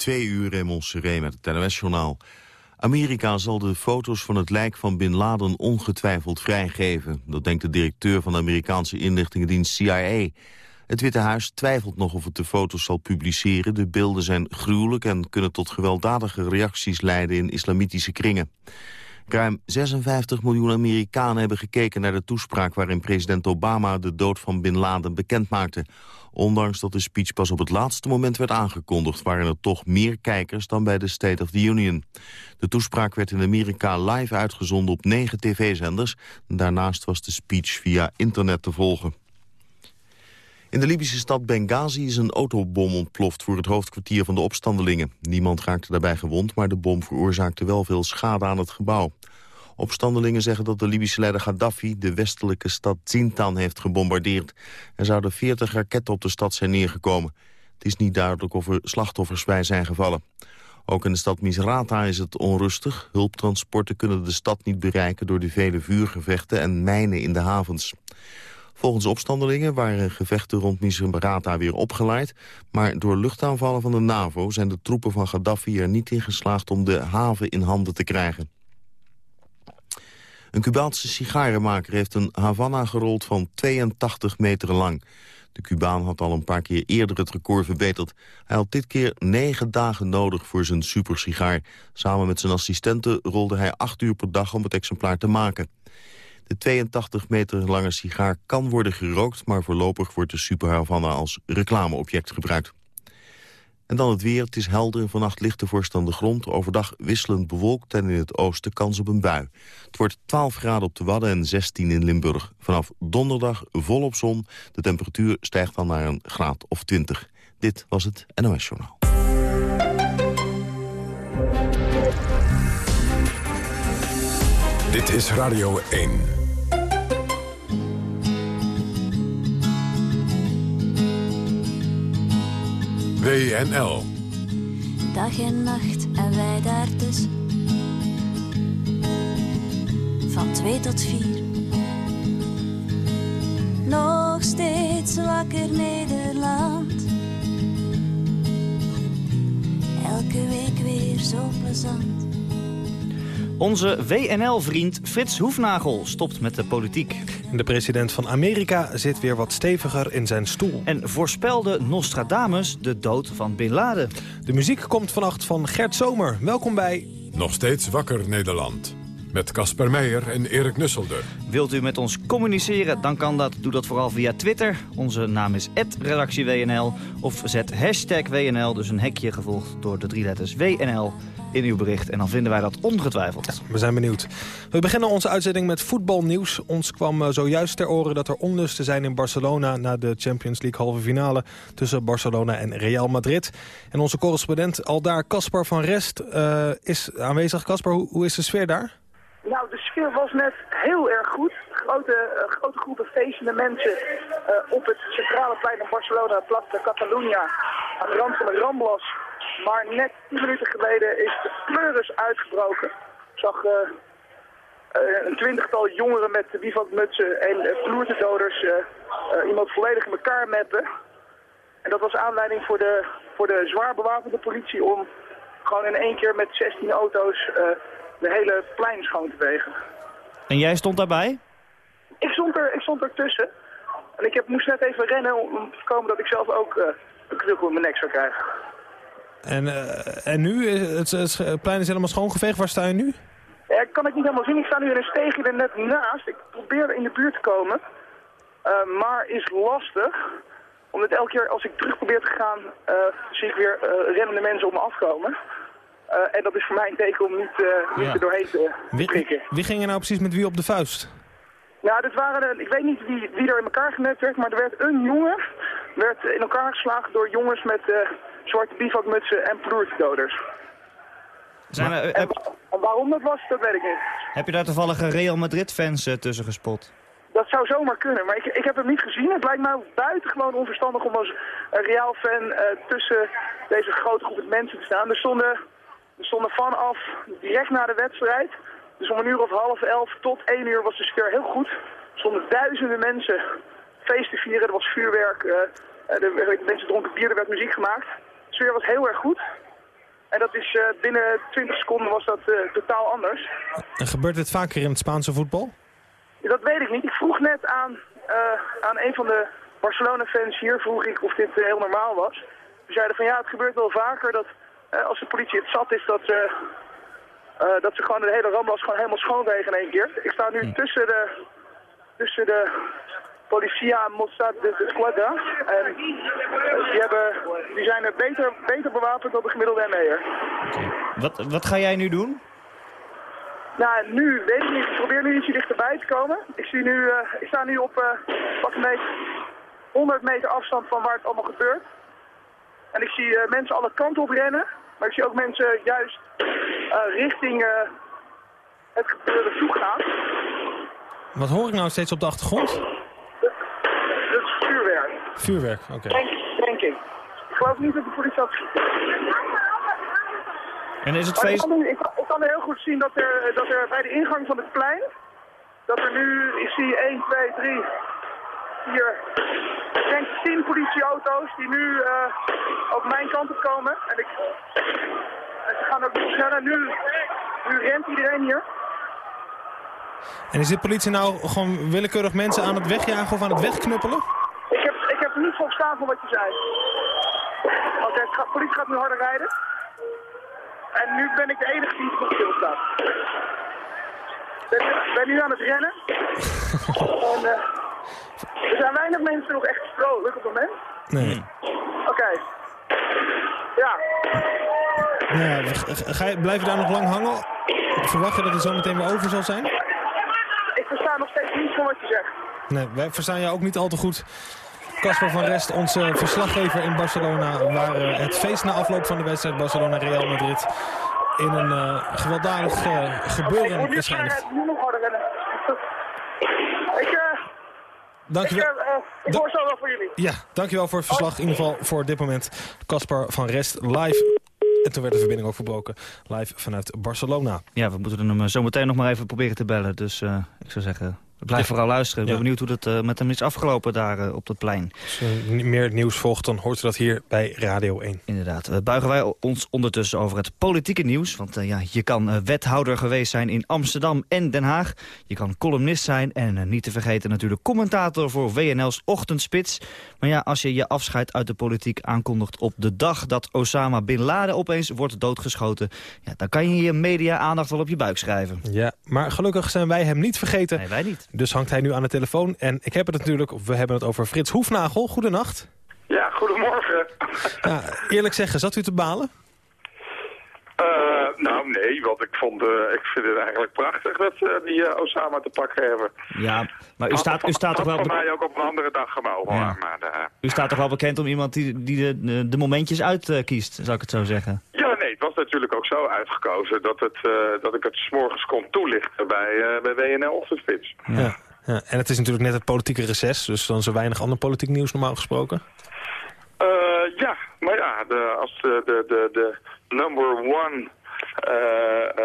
Twee uur in Montserrat met het NOS-journaal. Amerika zal de foto's van het lijk van Bin Laden ongetwijfeld vrijgeven. Dat denkt de directeur van de Amerikaanse inlichtingendienst CIA. Het Witte Huis twijfelt nog of het de foto's zal publiceren. De beelden zijn gruwelijk en kunnen tot gewelddadige reacties leiden in islamitische kringen. Ruim 56 miljoen Amerikanen hebben gekeken naar de toespraak... waarin president Obama de dood van Bin Laden bekendmaakte. Ondanks dat de speech pas op het laatste moment werd aangekondigd... waren er toch meer kijkers dan bij de State of the Union. De toespraak werd in Amerika live uitgezonden op negen tv-zenders. Daarnaast was de speech via internet te volgen. In de Libische stad Benghazi is een autobom ontploft voor het hoofdkwartier van de opstandelingen. Niemand raakte daarbij gewond, maar de bom veroorzaakte wel veel schade aan het gebouw. Opstandelingen zeggen dat de Libische leider Gaddafi de westelijke stad Zintan heeft gebombardeerd. Er zouden 40 raketten op de stad zijn neergekomen. Het is niet duidelijk of er slachtoffers bij zijn gevallen. Ook in de stad Misrata is het onrustig. Hulptransporten kunnen de stad niet bereiken door de vele vuurgevechten en mijnen in de havens. Volgens opstandelingen waren gevechten rond Misrata weer opgeleid... maar door luchtaanvallen van de NAVO zijn de troepen van Gaddafi er niet in geslaagd... om de haven in handen te krijgen. Een Cubaanse sigarenmaker heeft een Havana gerold van 82 meter lang. De Cubaan had al een paar keer eerder het record verbeterd. Hij had dit keer negen dagen nodig voor zijn supersigaar. Samen met zijn assistenten rolde hij acht uur per dag om het exemplaar te maken. De 82 meter lange sigaar kan worden gerookt... maar voorlopig wordt de Super Havana als reclameobject gebruikt. En dan het weer. Het is helder en vannacht ligt de vorst aan grond. Overdag wisselend bewolkt en in het oosten kans op een bui. Het wordt 12 graden op de Wadden en 16 in Limburg. Vanaf donderdag volop zon. De temperatuur stijgt dan naar een graad of 20. Dit was het NOS Journaal. Dit is Radio 1. WNL. Dag en nacht en wij daartussen. Van twee tot vier. Nog steeds wakker Nederland. Elke week weer zo plezant. Onze WNL-vriend Frits Hoefnagel stopt met de politiek. De president van Amerika zit weer wat steviger in zijn stoel. En voorspelde Nostradamus de dood van Bin Laden. De muziek komt vannacht van Gert Zomer. Welkom bij... Nog steeds wakker Nederland. Met Casper Meijer en Erik Nusselder. Wilt u met ons communiceren, dan kan dat. Doe dat vooral via Twitter. Onze naam is redactieWNL. Of zet hashtag WNL, dus een hekje gevolgd door de drie letters WNL in uw bericht. En dan vinden wij dat ongetwijfeld. we zijn benieuwd. We beginnen onze uitzending met voetbalnieuws. Ons kwam eh, zojuist ter oren dat er onlusten zijn in Barcelona... na de Champions League halve finale tussen Barcelona en Real Madrid. En onze correspondent aldaar, Caspar van Rest, uh, is aanwezig. Caspar, hoe, hoe is de sfeer daar? Nou, de sfeer was net heel erg goed. Grote, uh, grote groepen feestende mensen uh, op het centrale plein van Barcelona, Plaza Catalunya, aan de rand van de Ramblas. Maar net 10 minuten geleden is de pleuris uitgebroken. Ik zag uh, een twintigtal jongeren met bivakmutsen en uh, vloertedoders iemand volledig in elkaar meppen. En dat was aanleiding voor de, voor de zwaar bewapende politie om gewoon in één keer met 16 auto's de hele plein schoon te wegen. En jij stond daarbij? Ik stond er, ik stond er tussen. En ik heb, moest net even rennen om te voorkomen dat ik zelf ook uh, een knuppel in mijn nek zou krijgen. En, uh, en nu? Het, het, plein is helemaal schoongeveegd. Waar sta je nu? Ja, kan ik niet helemaal zien. Ik sta nu in een steegje er net naast. Ik probeer in de buurt te komen. Uh, maar is lastig. Omdat elke keer als ik terug probeer te gaan, zie ik weer rennende mensen om me afkomen. En dat is voor mij een teken om niet, niet ja. er doorheen te prikken. Wie, wie, ging er nou precies met wie op de vuist? Nou, dit waren, ik weet niet wie, wie er in elkaar genet werd, maar er werd een jongen werd in elkaar geslagen door jongens met zwarte bivakmutsen en ploertdoders. Zijn er, en, en, waarom dat was, dat weet ik niet. Heb je daar toevallig Real Madrid-fans tussen gespot? Dat zou zomaar kunnen, maar ik, ik heb hem niet gezien. Het lijkt mij buitengewoon onverstandig om als Real-fan tussen deze grote groep mensen te staan. Er stonden we stonden vanaf direct na de wedstrijd. Dus om een uur of half elf tot één uur was de sfeer heel goed. Er stonden duizenden mensen feest te vieren. Er was vuurwerk. Uh, de, mensen dronken bier, er werd muziek gemaakt. Sfeer was heel erg goed. En dat is binnen 20 seconden was dat totaal anders. En gebeurt dit vaker in het Spaanse voetbal? Dat weet ik niet. Ik vroeg net aan, aan een van de Barcelona-fans hier, vroeg ik of dit heel normaal was. Ze zeiden van ja, het gebeurt wel vaker dat als de politie het zat is dat ze, dat ze gewoon de hele Ramblas gewoon helemaal schoonwegen in één keer. Ik sta nu hm. tussen de, tussen de Policia Mossad de, de Squadra. En eh, die, hebben, die zijn er beter, beter bewapend dan de gemiddelde ME'er. Wat, wat ga jij nu doen? Nou, nu weet ik niet. Ik probeer nu ietsje dichterbij te komen. Ik, zie nu, uh, ik sta nu op uh, wat een beetje 100 meter afstand van waar het allemaal gebeurt. En ik zie uh, mensen alle kanten op rennen. Maar ik zie ook mensen juist richting het gebeurde toe gaan. Wat hoor ik nou steeds op de achtergrond? Vuurwerk, oké. Denk, denk, ik. Ik geloof niet dat de politie had En is het feest... Ik kan, ik, ik kan, heel goed zien dat er, dat er bij de ingang van het plein... dat er nu, ik zie 1, 2, 3, 4... Ik denk 10 politieauto's die nu uh, op mijn kant op komen. En, ik, en ze gaan ook sneller. Nu, nu rent iedereen hier. En is dit politie nou gewoon willekeurig mensen aan het wegjagen of aan het wegknuppelen? Voor staan van wat je zei. Oké, de politie gaat nu harder rijden. En nu ben ik de enige die nog stilstaat. Ik ben, nu aan het rennen. en, uh, er zijn weinig mensen nog echt vrolijk op het moment. Nee. Oké. Ja. Ja, ga je, blijf je daar nog lang hangen? Verwacht je dat het zo meteen weer over zal zijn? Ik versta nog steeds niet van wat je zegt. Nee, wij verstaan jou ook niet al te goed. Casper van Rest, onze verslaggever in Barcelona... waar uh, het feest na afloop van de wedstrijd Barcelona-Real Madrid... in een uh, gewelddadig uh, gebeuren is geëindigd. Dankjewel. Ik, ik hoor zo wel voor jullie. Ja, dankjewel voor het verslag. In ieder geval voor dit moment. Casper van Rest live. En toen werd de verbinding ook verbroken. Live vanuit Barcelona. Ja, we moeten hem zo meteen nog maar even proberen te bellen. Dus ik zou zeggen, Blijf vooral luisteren. Ik ben benieuwd hoe het uh, met hem is afgelopen daar uh, op dat plein. Als uh, meer nieuws volgt, dan hoort u dat hier bij Radio 1. Inderdaad. Uh, buigen wij ons ondertussen over het politieke nieuws. Want ja, je kan wethouder geweest zijn in Amsterdam en Den Haag. Je kan columnist zijn en niet te vergeten natuurlijk commentator voor WNL's Ochtendspits. Maar ja, als je je afscheid uit de politiek aankondigt op de dag dat Osama Bin Laden opeens wordt doodgeschoten... Ja, dan kan je je media-aandacht wel op je buik schrijven. Ja, maar gelukkig zijn wij hem niet vergeten. Nee, wij niet. Dus hangt hij nu aan de telefoon. En ik heb het natuurlijk, we hebben het over Frits Hoefnagel. Goedenacht. Ja, goedemorgen. Ja, eerlijk zeggen, zat u te balen? Uh, nou, nee, want ik, vond, uh, ik vind het eigenlijk prachtig dat ze die uh, Osama te pakken hebben. Ja, maar u staat, u staat toch wel... voor mij ook op een andere dag gemogen. Ja. Maar, u staat toch wel bekend om iemand die, die de, de momentjes uitkiest, zou ik het zo zeggen? Ja, nee, het was natuurlijk ook zo uitgekozen dat, het, dat ik het s'morgens kon toelichten bij, bij WNL Ochtendspits. Ja. Ja. ja. En het is natuurlijk net het politieke reces, dus dan zo weinig ander politiek nieuws normaal gesproken. ja, maar ja, de, als de, de, de, de number one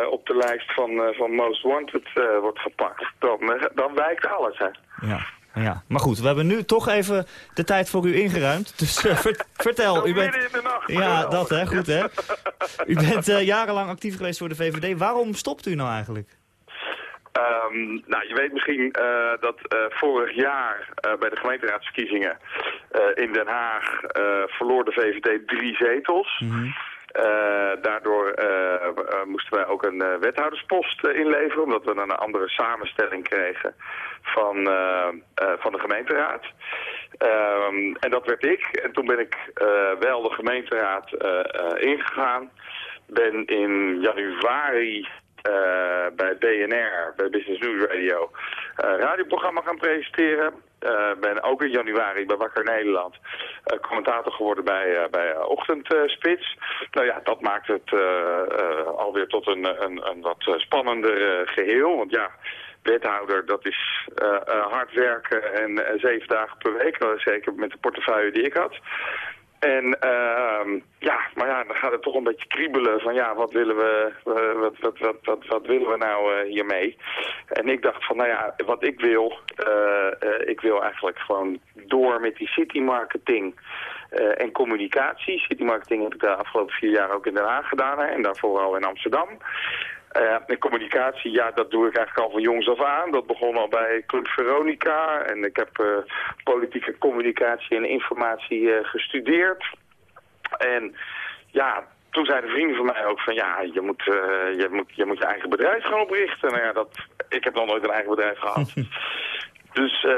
op de lijst van, uh, van Most Wanted wordt gepakt, dan, dan wijkt alles. Hè. Ja. Ja, maar goed, we hebben nu toch even de tijd voor u ingeruimd. Dus vertel, u bent... in de nacht. Ja, dat hè, goed hè. U bent jarenlang actief geweest voor de VVD. Waarom stopt u nou eigenlijk? Um, nou, je weet misschien uh, dat vorig jaar bij de gemeenteraadsverkiezingen in Den Haag verloor de VVD drie zetels. Mm -hmm. Daardoor moesten wij ook een wethouderspost inleveren, omdat we een andere samenstelling kregen van, van de gemeenteraad. Um, en dat werd ik. En toen ben ik wel de gemeenteraad ingegaan. Ben in januari bij BNR, bij Business News Radio, uh, radioprogramma gaan presenteren. Uh, ben ook in januari bij Wakker Nederland commentator geworden bij, bij Ochtendspits. nou ja, dat maakt het alweer tot een, een, een wat spannender geheel. Want ja, wethouder, dat is hard werken en zeven dagen per week. Zeker met de portefeuille die ik had. En uh, ja, maar ja, dan gaat het toch een beetje kriebelen van ja, wat willen we, uh, wat, wat, wat, wat, wat, willen we nou uh, hiermee? En ik dacht van nou ja, wat ik wil, uh, ik wil eigenlijk gewoon door met die city marketing. en communicatie. City marketing heb ik de afgelopen vier jaar ook in Den Haag gedaan en daarvoor al in Amsterdam. Uh, en communicatie, ja, dat doe ik eigenlijk al van jongs af aan. Dat begon al bij Club Veronica. En ik heb uh, politieke communicatie en informatie uh, gestudeerd. En ja, toen zeiden vrienden van mij ook van ja, je moet, je moet, je moet je eigen bedrijf gaan oprichten. Nou ja, dat, ik heb nog nooit een eigen bedrijf gehad. Dus uh,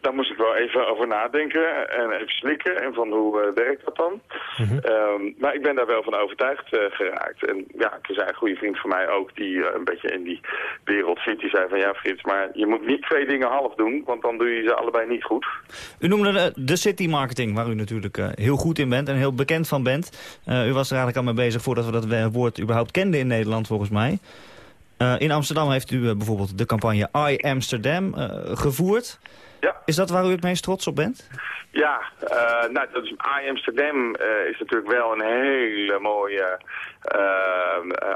daar moest ik wel even over nadenken en even slikken. En van hoe uh, werkt dat dan? Mm -hmm. um, maar ik ben daar wel van overtuigd uh, geraakt. En ja, er zijn een goede vriend van mij ook die een beetje in die wereld zit. Die zei van ja Frits, maar je moet niet twee dingen half doen. Want dan doe je ze allebei niet goed. U noemde de, de city marketing, waar u natuurlijk heel goed in bent en heel bekend van bent. u was er eigenlijk al mee bezig voordat we dat woord überhaupt kenden in Nederland volgens mij. Uh, in Amsterdam heeft u uh, bijvoorbeeld de campagne I Amsterdam uh, gevoerd. Ja. Is dat waar u het meest trots op bent? Ja, nou, dat is, I Amsterdam is natuurlijk wel een hele mooie...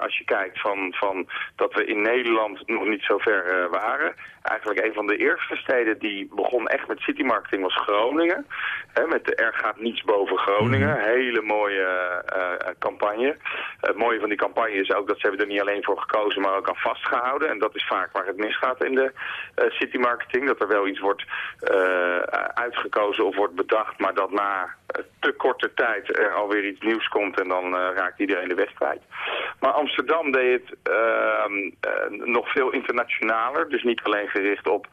als je kijkt van, van dat we in Nederland nog niet zo ver waren. Eigenlijk een van de eerste steden die begon echt met citymarketing was Groningen. He, met de Er gaat niets boven Groningen. Mm. Hele mooie uh, campagne. Het mooie van die campagne is ook dat ze hebben er niet alleen voor gekozen, maar ook aan vastgehouden. En dat is vaak waar het misgaat in de uh, citymarketing. Dat er wel iets wordt uitgekozen of wordt bedacht, maar dat na te korte tijd er alweer iets nieuws komt en dan raakt iedereen de weg kwijt. Maar Amsterdam deed het ehm, nog veel internationaler. Dus niet alleen gericht op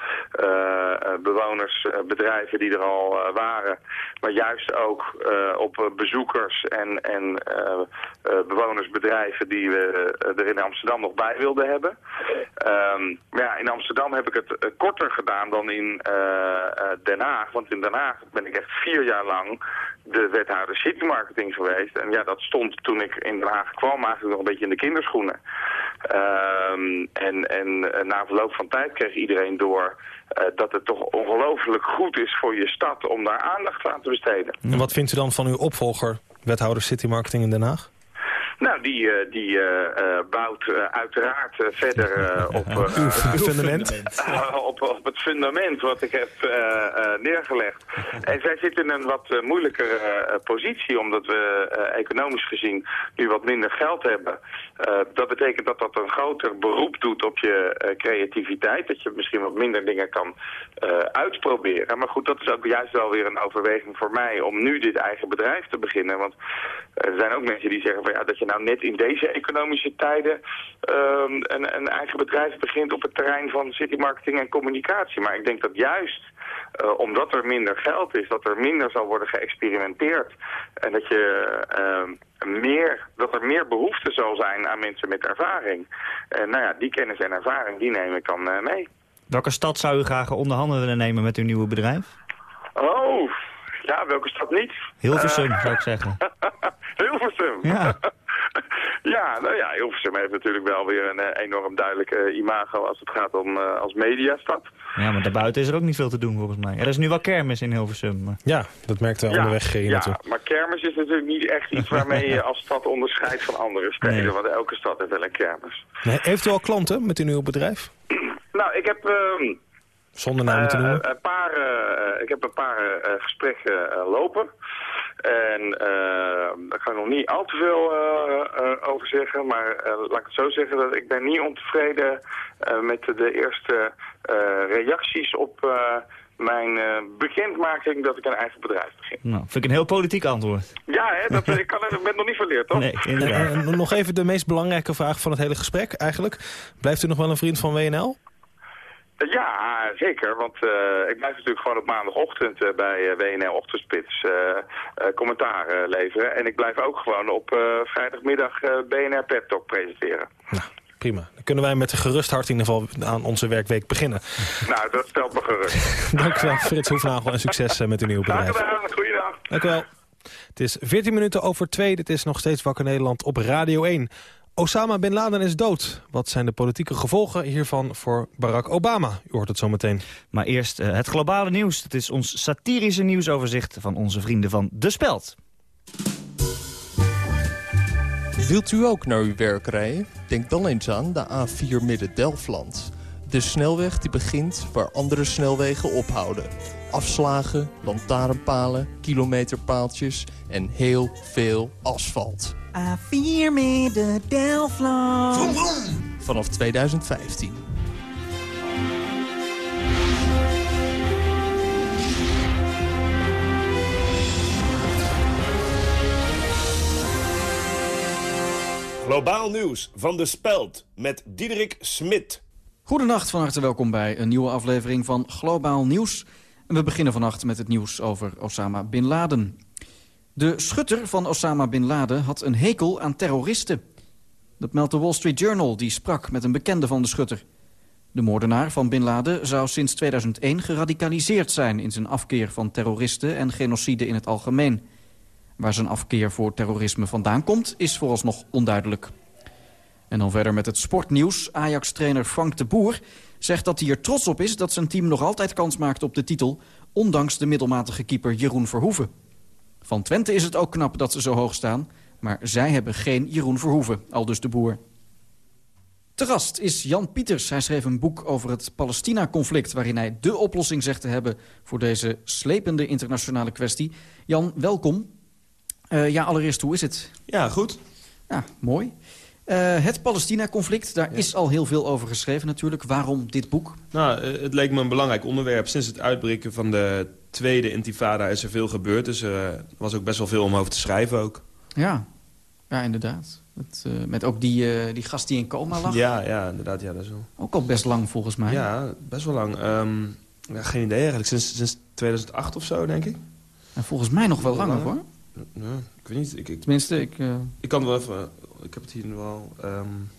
bewoners, bedrijven die er al waren, maar juist ook uh, op bezoekers en, en uh, uh, bewonersbedrijven die we er in Amsterdam nog bij wilden hebben. Um, maar ja, in Amsterdam heb ik het korter gedaan dan in Den Haag. Want in Den Haag ben ik echt vier jaar lang de wethouder city marketing geweest. En ja, dat stond toen ik in Den Haag kwam eigenlijk nog een beetje in de kinderschoenen. Um, en, en na verloop van tijd kreeg iedereen door uh, dat het toch ongelooflijk goed is voor je stad om daar aandacht aan te besteden. En wat vindt u dan van uw opvolger, wethouder City Marketing in Den Haag? Nou, die, die bouwt uiteraard verder op, fundament. op, op het fundament wat ik heb neergelegd. En zij zit in een wat moeilijkere positie, omdat we economisch gezien nu wat minder geld hebben. dat betekent dat dat een groter beroep doet op je creativiteit. Dat je misschien wat minder dingen kan uitproberen. Maar goed, dat is ook juist wel weer een overweging voor mij om nu dit eigen bedrijf te beginnen. Want er zijn ook mensen die zeggen van ja, dat je nou net in deze economische tijden um, een, een, eigen bedrijf begint op het terrein van citymarketing en communicatie. Maar ik denk dat juist uh, omdat er minder geld is, dat er minder zal worden geëxperimenteerd en dat, je, uh, meer, dat er meer behoefte zal zijn aan mensen met ervaring. En nou ja, die kennis en ervaring, die neem ik dan uh, mee. Welke stad zou u graag onder handen willen nemen met uw nieuwe bedrijf? Oh, ja, welke stad niet? Hilversum, zou ik zeggen. Hilversum? Ja. Ja, nou ja, Hilversum heeft natuurlijk wel weer een uh, enorm duidelijke imago als het gaat om uh, als mediastad. Ja, maar daarbuiten is er ook niet veel te doen volgens mij. Er is nu wel kermis in Hilversum. Maar... Ja, dat merkte we ja, onderweg geen Ja, maar kermis is natuurlijk niet echt iets waarmee je als stad onderscheidt van andere steden. Nee. Want elke stad heeft wel een kermis. Nee, heeft u al klanten met uw nieuwe bedrijf? nou, ik heb... Uh, Zonder namen te noemen? een paar, ik heb een paar gesprekken lopen. En uh, daar kan ik nog niet al te veel uh, uh, over zeggen. Maar laat ik het zo zeggen dat ik ben niet ontevreden met de eerste reacties op mijn bekendmaking dat ik een eigen bedrijf begin. Nou, vind ik een heel politiek antwoord. Ja, hè, dat, ik kan nog niet verleerd, toch? Nee, inderdaad. nog even de meest belangrijke vraag van het hele gesprek eigenlijk. Blijft u nog wel een vriend van WNL? Ja, zeker. Want uh, ik blijf natuurlijk gewoon op maandagochtend uh, bij uh, WNL Ochtendspits commentaar leveren. En ik blijf ook gewoon op vrijdagmiddag BNR Pep Talk presenteren. Nou, prima. Dan kunnen wij met een gerust hart in ieder geval aan onze werkweek beginnen. nou, dat stelt me gerust. Dank u wel, Frits Hoefnagel en succes met uw nieuwe bedrijf. Gedaan, goeiedag. Dank u wel. Het is 14 minuten over 2. Dit is nog steeds Wakker Nederland op Radio 1. Osama Bin Laden is dood. Wat zijn de politieke gevolgen hiervan voor Barack Obama? U hoort het zo meteen. Maar eerst uh, het globale nieuws. Het is ons satirische nieuwsoverzicht van onze vrienden van De Speld. Wilt u ook naar uw werk rijden? Denk dan eens aan de A4 Midden-Delfland. De snelweg die begint waar andere snelwegen ophouden. Afslagen, lantaarnpalen, kilometerpaaltjes en heel veel asfalt. A4 midden Delftland. Vanaf 2015. Globaal nieuws van de Speld met Diederik Smit. Goedenacht, van harte welkom bij een nieuwe aflevering van Globaal Nieuws. En we beginnen vannacht met het nieuws over Osama Bin Laden. De schutter van Osama Bin Laden had een hekel aan terroristen. Dat meldt de Wall Street Journal, die sprak met een bekende van de schutter. De moordenaar van Bin Laden zou sinds 2001 geradicaliseerd zijn... in zijn afkeer van terroristen en genocide in het algemeen. Waar zijn afkeer voor terrorisme vandaan komt, is vooralsnog onduidelijk. En dan verder met het sportnieuws. Ajax-trainer Frank de Boer zegt dat hij er trots op is... dat zijn team nog altijd kans maakt op de titel... ondanks de middelmatige keeper Jeroen Verhoeven. Van Twente is het ook knap dat ze zo hoog staan... maar zij hebben geen Jeroen Verhoeven, aldus de Boer. Te gast is Jan Pieters. Hij schreef een boek over het Palestina-conflict... waarin hij dé oplossing zegt te hebben voor deze slepende internationale kwestie. Jan, welkom. Uh, ja, allereerst, hoe is het? Ja, goed. Ja, mooi. Uh, het Palestina-conflict, daar ja. is al heel veel over geschreven natuurlijk. Waarom dit boek? Nou, uh, het leek me een belangrijk onderwerp. Sinds het uitbreken van de tweede intifada is er veel gebeurd. Dus er was ook best wel veel om over te schrijven ook. Ja, ja inderdaad. Met, uh, met ook die, die gast die in coma lag. Ja, ja inderdaad. Ja, dat is wel... Ook al best lang volgens mij. Ja, best wel lang. Um, ja, geen idee eigenlijk. Sinds, sinds 2008 of zo, denk ik. En volgens mij nog wel langer, hoor. Ja, ik weet niet. Ik, ik, Tenminste, ik... Uh... Ik kan wel even... Ik heb het hier wel... Um...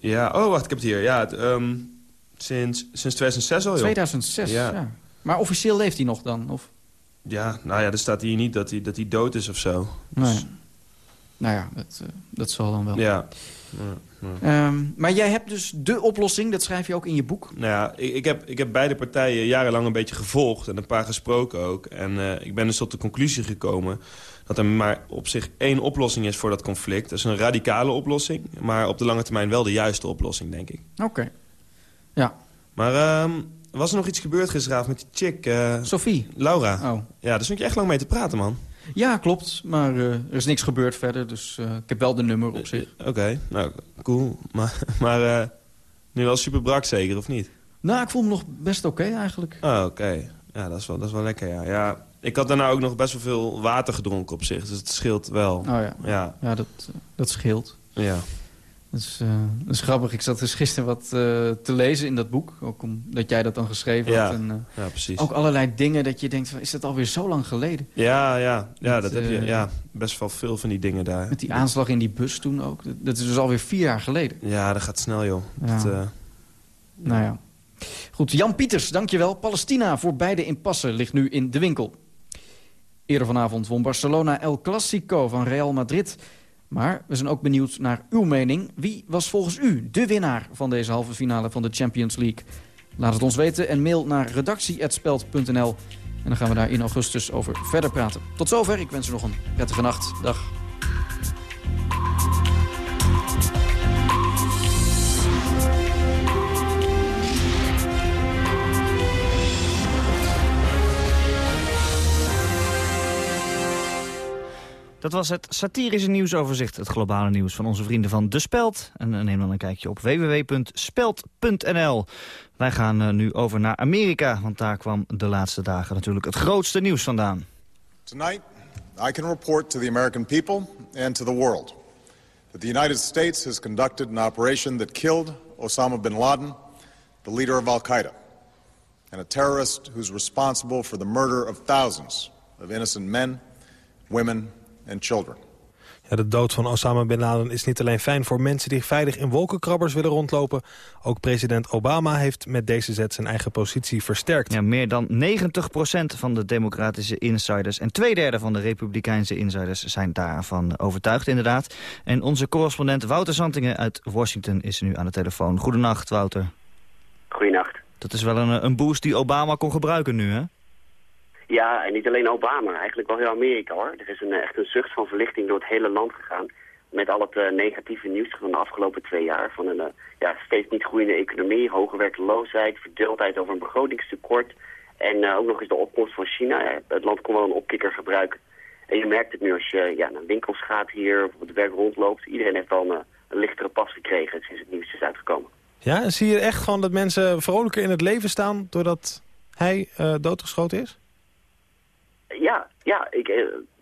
Ja, oh, wacht, ik heb het hier. Ja, het, um... sinds, sinds 2006 al, joh. 2006, ja. ja. Maar officieel leeft hij nog dan? Of? Ja, nou ja, er staat hier niet dat hij, dat hij dood is of zo. Nee. Dus... Nou ja, dat, uh, dat zal dan wel. Ja. ja, ja. Um, maar jij hebt dus de oplossing, dat schrijf je ook in je boek? Nou ja, ik, ik, heb, ik heb beide partijen jarenlang een beetje gevolgd en een paar gesproken ook. En uh, ik ben dus tot de conclusie gekomen dat er maar op zich één oplossing is voor dat conflict. Dat is een radicale oplossing, maar op de lange termijn wel de juiste oplossing, denk ik. Oké, okay. ja. Maar um, was er nog iets gebeurd gisteravond met die chick? Uh, Sophie. Laura. Oh. Ja, daar stond je echt lang mee te praten, man. Ja, klopt. Maar uh, er is niks gebeurd verder, dus uh, ik heb wel de nummer op zich. Oké, okay. nou, cool. Maar, maar nu wel super brak zeker, of niet? Nou, ik voel me nog best oké okay, eigenlijk. Oh, oké. Ja, dat is, wel, dat is wel lekker, ja. ja. Ik had daarna ook nog best wel veel water gedronken op zich, dus het scheelt wel. Oh ja, ja. ja dat, dat scheelt. Ja. Dat is, uh, dat is grappig. Ik zat dus gisteren wat uh, te lezen in dat boek. Ook omdat jij dat dan geschreven ja. had. En, uh, ja, precies. Ook allerlei dingen dat je denkt, is dat alweer zo lang geleden? Ja, ja, ja met, dat heb je. Ja, best wel veel van die dingen daar. Met die aanslag in die bus toen ook. Dat, dat is dus alweer vier jaar geleden. Ja, dat gaat snel, joh. Ja. Dat, nou ja. Goed, Jan Pieters, dankjewel. Palestina voor beide inpassen ligt nu in de winkel. Eerder vanavond won Barcelona El Clasico van Real Madrid... Maar we zijn ook benieuwd naar uw mening. Wie was volgens u de winnaar van deze halve finale van de Champions League? Laat het ons weten en mail naar redactie.speld.nl. En dan gaan we daar in augustus over verder praten. Tot zover. Ik wens u nog een prettige nacht. Dag. Dat was het satirische nieuwsoverzicht, het globale nieuws van onze vrienden van De Speld. En neem dan een kijkje op www.speld.nl. Wij gaan uh, nu over naar Amerika, want daar kwam de laatste dagen natuurlijk het grootste nieuws vandaan. Tonight, I can report to the American people and to the world that the United States has conducted an operation that killed Osama bin Laden, the leader of Al-Qaeda, and a terrorist who's responsible for the murder of thousands of innocent men, women and children. Ja, de dood van Osama Bin Laden is niet alleen fijn voor mensen die veilig in wolkenkrabbers willen rondlopen. Ook president Obama heeft met deze zet zijn eigen positie versterkt. Ja, meer dan 90% van de democratische insiders en twee derde van de republikeinse insiders zijn daarvan overtuigd inderdaad. En onze correspondent Wouter Zantingen uit Washington is nu aan de telefoon. Goedenacht Wouter. Goedenacht. Dat is wel een, een boost die Obama kon gebruiken nu hè? Ja, en niet alleen Obama, eigenlijk wel heel Amerika hoor. Er is een, echt een zucht van verlichting door het hele land gegaan. met al het eh, negatieve nieuws van de afgelopen twee jaar. Van een eh, ja, steeds niet groeiende economie, hoge werkloosheid, verdeeldheid over een begrotingstekort. En ook nog eens de opkomst van China. het land kon wel een opkikker gebruiken. En je merkt het nu als je ja, naar winkels gaat hier, of op het werk rondloopt. Iedereen heeft een, een lichtere pas gekregen sinds het nieuws is uitgekomen. Ja, en zie je echt gewoon dat mensen vrolijker in het leven staan doordat hij doodgeschoten is? Ja, ja ik,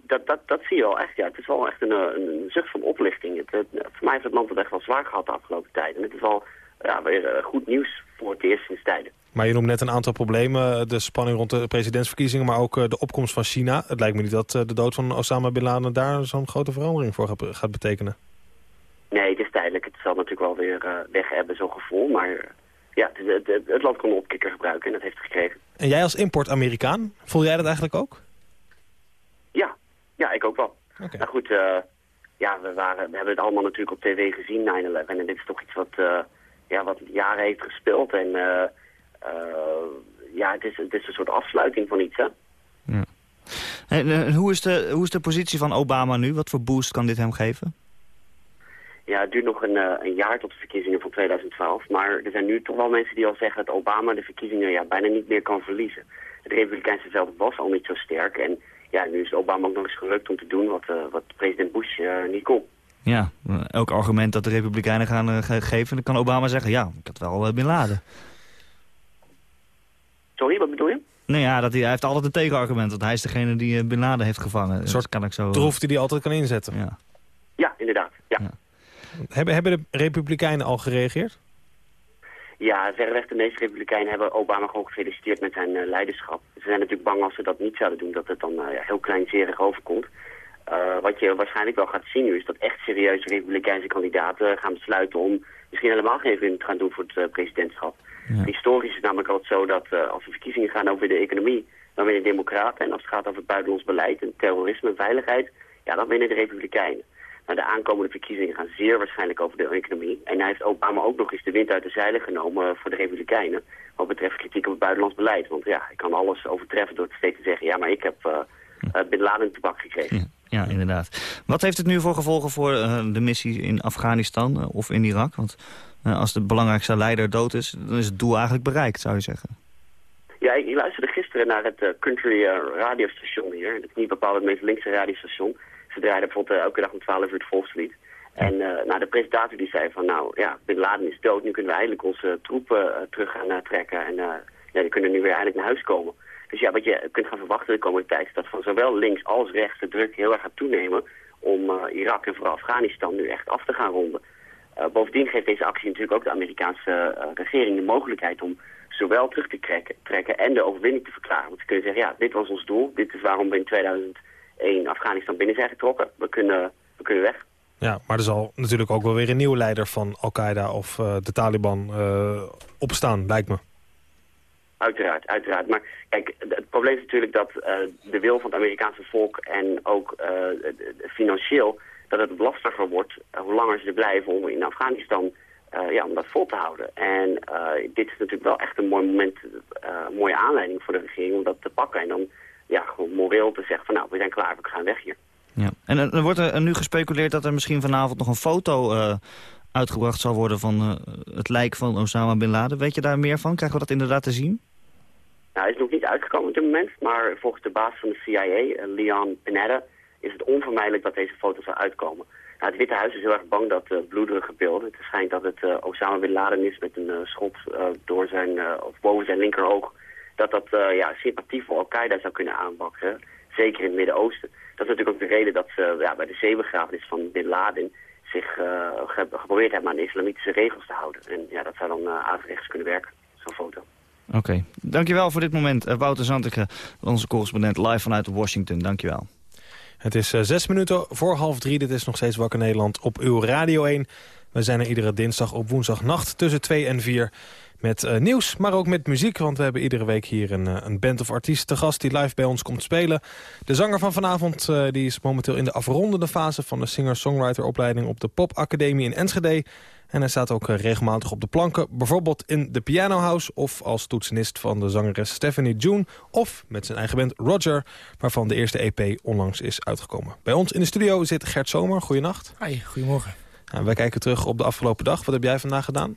dat, dat, dat zie je wel echt. Ja. Het is wel echt een, een, zucht van oplichting. Het, voor mij heeft het land het echt wel zwaar gehad de afgelopen tijd. En het is al ja, weer eh, goed nieuws voor het eerst sinds tijden. Maar je noemt net een aantal problemen. De spanning rond de presidentsverkiezingen, maar ook eh, de opkomst van China. Het lijkt me niet dat eh, de dood van Osama Bin Laden daar zo'n grote verandering voor gaat betekenen. Nee, het is tijdelijk. Het zal natuurlijk wel weer weg hebben, zo'n gevoel. Maar ja, het, het, het, land kon een opkikker gebruiken en dat heeft het gekregen. En jij als import-Amerikaan, voel jij dat eigenlijk ook? Ja, ja, ik ook wel. Okay. Nou goed, uh, ja, we, waren, we hebben het allemaal natuurlijk op tv gezien, 9-11. En dit is toch iets wat, uh, ja, wat jaren heeft gespeeld. En uh, ja, het is, het is een soort afsluiting van iets, hè. Ja. En, hoe, is de, hoe is de positie van Obama nu? Wat voor boost kan dit hem geven? Ja, het duurt nog een, een jaar tot de verkiezingen van 2012. Maar er zijn nu toch wel mensen die al zeggen dat Obama de verkiezingen ja, bijna niet meer kan verliezen. Het Republikeinse veld was al niet zo sterk. En ja, nu is Obama ook nog eens gelukt om te doen wat, uh, wat president Bush uh, niet kon. Ja, elk argument dat de Republikeinen gaan uh, geven, dan kan Obama zeggen, ja, ik had wel Bin Laden. Sorry, wat bedoel je? Nou ja, dat hij, hij heeft altijd een tegenargument, want hij is degene die Bin Laden heeft gevangen. Een soort kan ik zo... troef die hij altijd kan inzetten. Ja, ja inderdaad. Ja. ja. Hebben, hebben de Republikeinen al gereageerd? Ja, verreweg de meeste republikeinen hebben Obama gewoon gefeliciteerd met zijn uh, leiderschap. Ze zijn natuurlijk bang als ze dat niet zouden doen, dat het dan uh, ja, heel kleinzerig overkomt. Uh, wat je waarschijnlijk wel gaat zien nu is dat echt serieuze republikeinse kandidaten gaan besluiten om misschien helemaal geen vriend te gaan doen voor het presidentschap. Ja. Historisch is het namelijk altijd zo dat als de verkiezingen gaan over de economie, dan winnen de democraten. En als het gaat over het buitenlands beleid en terrorisme en veiligheid, ja, dan winnen de republikeinen. De aankomende verkiezingen gaan zeer waarschijnlijk over de economie. En hij heeft Obama ook nog eens de wind uit de zeilen genomen voor de Republikeinen. Wat betreft kritiek op het buitenlands beleid. Want ja, ik kan alles overtreffen door steeds te zeggen... ja, maar ik heb uh, uh, Bin Laden tabak gekregen. Ja, ja, inderdaad. Wat heeft het nu voor gevolgen voor uh, de missie in Afghanistan of in Irak? Want als de belangrijkste leider dood is, dan is het doel eigenlijk bereikt, zou je zeggen. Ja, ik, ik luisterde gisteren naar het country radiostation hier. Het is niet bepaald het meest linkse radiostation... Ze draaiden bijvoorbeeld uh, elke dag om 12 uur het volkslied. En uh, nou, de presentator die zei van, nou ja, Bin Laden is dood, nu kunnen we eindelijk onze troepen uh, terug gaan trekken. En ja, die kunnen nu weer eindelijk naar huis komen. Dus ja, wat je kunt gaan verwachten de komende tijd is dat van zowel links als rechts de druk heel erg gaat toenemen om Irak en vooral Afghanistan nu echt af te gaan ronden. bovendien geeft deze actie natuurlijk ook de Amerikaanse regering de mogelijkheid om zowel terug te trekken, trekken en de overwinning te verklaren. Want ze kunnen zeggen, ja, dit was ons doel, dit is waarom we in 2000 één Afghanistan binnen zijn getrokken. We kunnen, we kunnen weg. Ja, maar er zal natuurlijk ook wel weer een nieuwe leider van Al-Qaeda of uh, de Taliban uh, opstaan, lijkt me. Uiteraard, uiteraard. Maar kijk, het probleem is natuurlijk dat uh, de wil van het Amerikaanse volk en ook financieel dat het lastiger wordt hoe langer ze er blijven om in Afghanistan ja, om dat vol te houden. En dit is natuurlijk wel echt een mooi moment, een mooie aanleiding voor de regering om dat te pakken. En dan ja, gewoon moreel te zeggen van nou, we zijn klaar, we gaan weg hier. Ja. En er wordt er nu gespeculeerd dat er misschien vanavond nog een foto uh, uitgebracht zal worden van uh, het lijk van Osama Bin Laden. Weet je daar meer van? Krijgen we dat inderdaad te zien? Nou, hij is nog niet uitgekomen op dit moment, maar volgens de baas van de CIA, eh, Leon Panetta, is het onvermijdelijk dat deze foto zal uitkomen. Nou, het Witte Huis is heel erg bang dat uh, bloederige beelden, het schijnt dat het Osama Bin Laden is met een schot door zijn, of boven zijn linkeroog, dat dat uh, ja, sympathie voor Al-Qaeda zou kunnen aanbakken. Zeker in het Midden-Oosten. Dat is natuurlijk ook de reden dat ze ja, bij de zeebegrafenis van Bin Laden zich uh, geprobeerd hebben aan de islamitische regels te houden. En ja, dat zou dan uh, averechts kunnen werken, zo'n foto. Oké, okay. dankjewel voor dit moment. Wouter Zanteke, onze correspondent live vanuit Washington. Dankjewel. Het is zes minuten voor half drie. Dit is nog steeds Wakker Nederland op uw Radio 1. We zijn er iedere dinsdag op woensdagnacht tussen 2 en 4. Met uh, nieuws, maar ook met muziek. Want we hebben iedere week hier een, uh, een band of artiesten te gast... die live bij ons komt spelen. De zanger van vanavond uh, die is momenteel in de afrondende fase... van de singer-songwriter-opleiding op de Pop Academie in Enschede. En hij staat ook regelmatig op de planken. Bijvoorbeeld in de Piano House... of als toetsenist van de zangeres Stephanie June... of met zijn eigen band Roger... waarvan de eerste EP onlangs is uitgekomen. Bij ons in de studio zit Gert Zomer. Goedenacht. Hi, goedemorgen. Nou, wij kijken terug op de afgelopen dag. Wat heb jij vandaag gedaan?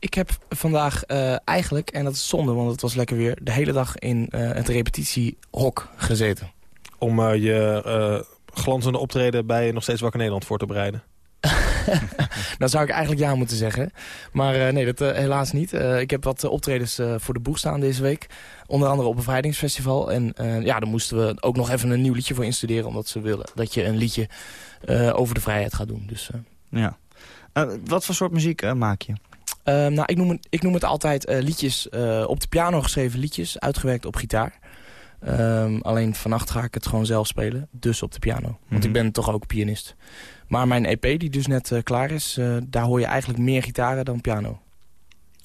Ik heb vandaag uh, eigenlijk, en dat is zonde, want het was lekker weer... de hele dag in uh, het repetitiehok gezeten. Om uh, je glanzende optreden bij Nog Steeds Wakker Nederland voor te bereiden? Dan zou ik eigenlijk ja moeten zeggen. Maar nee, dat helaas niet. ik heb wat optredens voor de boeg staan deze week. Onder andere op een bevrijdingsfestival. En ja, daar moesten we ook nog even een nieuw liedje voor instuderen. Omdat ze willen dat je een liedje over de vrijheid gaat doen. Dus, ja. wat voor soort muziek maak je? Uh, nou, ik noem het, ik noem het altijd uh, liedjes, uh, op de piano geschreven liedjes, uitgewerkt op gitaar. Um, alleen vannacht ga ik het gewoon zelf spelen, dus op de piano. Want mm -hmm. ik ben toch ook pianist. Maar mijn EP, die dus net klaar is, daar hoor je eigenlijk meer gitaren dan piano. Oké,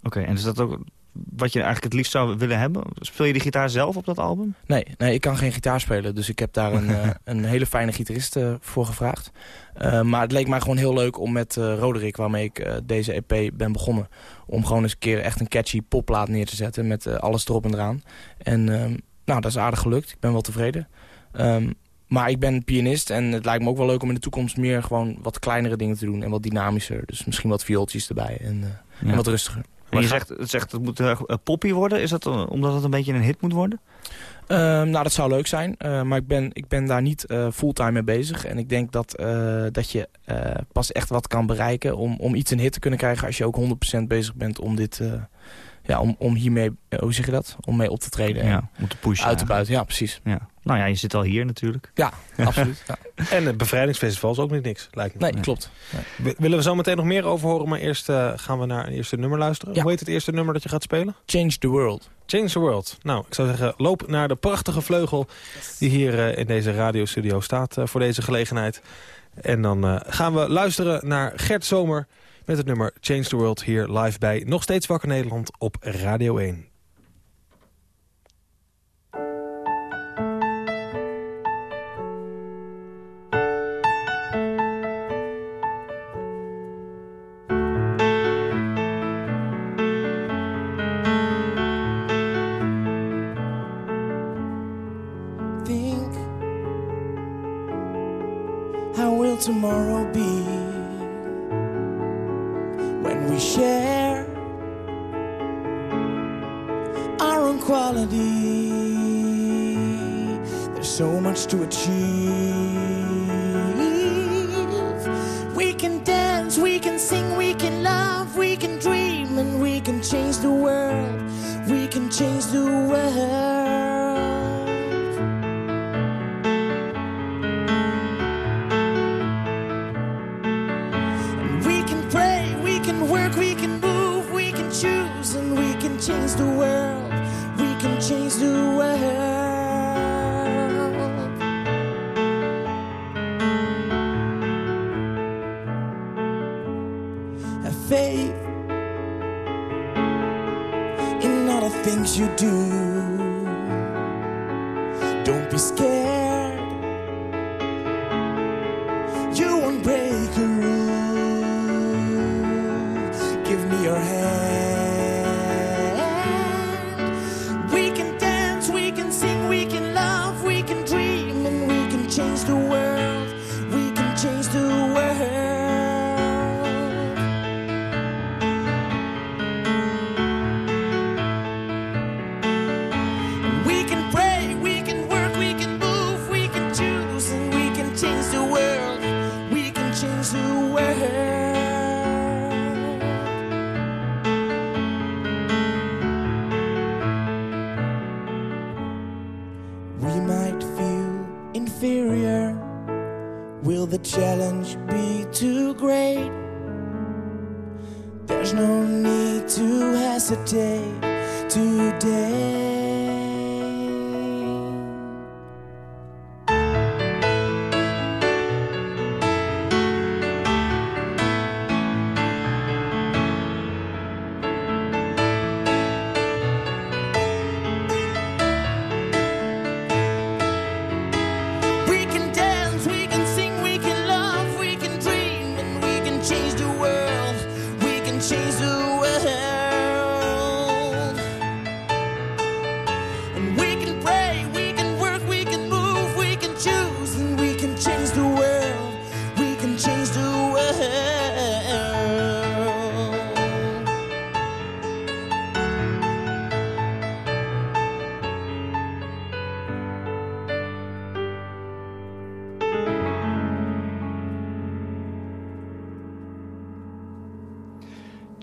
okay, en is dat ook wat je eigenlijk het liefst zou willen hebben? Speel je de gitaar zelf op dat album? Nee, nee ik kan geen gitaar spelen. Dus ik heb daar een, uh, een hele fijne gitarist uh, voor gevraagd. Uh, maar het leek mij gewoon heel leuk om met Roderick, waarmee ik deze EP ben begonnen... om gewoon eens een keer echt een catchy popplaat neer te zetten met alles erop en eraan. En nou, dat is aardig gelukt. Ik ben wel tevreden. Um, maar ik ben pianist en het lijkt me ook wel leuk om in de toekomst meer gewoon wat kleinere dingen te doen. En wat dynamischer. Dus misschien wat viooltjes erbij en, ja. en wat rustiger. En je zegt, het zegt het moet uh, poppy worden. Is dat omdat het een beetje een hit moet worden? Uh, nou, dat zou leuk zijn. maar ik ben, ik ben daar niet fulltime mee bezig. En ik denk dat, dat je pas echt wat kan bereiken... Om, om iets een hit te kunnen krijgen... als je ook 100% bezig bent om dit... ja, om, om hiermee, hoe zeg je dat? Om mee op te treden. Ja, om te pushen. Uit te buiten, ja, precies. Ja. Nou ja, je zit al hier natuurlijk. Ja, absoluut. Ja. En het bevrijdingsfestival is ook niet niks, lijkt me. Nee, klopt. Nee. Willen we zo meteen nog meer over horen, maar eerst uh, gaan we naar een eerste nummer luisteren. Ja. Hoe heet het eerste nummer dat je gaat spelen? Change the World. Change the World. Nou, ik zou zeggen, loop naar de prachtige vleugel die hier uh, in deze radiostudio staat uh, voor deze gelegenheid. En dan gaan we luisteren naar Gert Zomer met het nummer Change the World hier live bij Nog Steeds Wakker Nederland op Radio 1. tomorrow be There's so much to achieve. Don't be scared.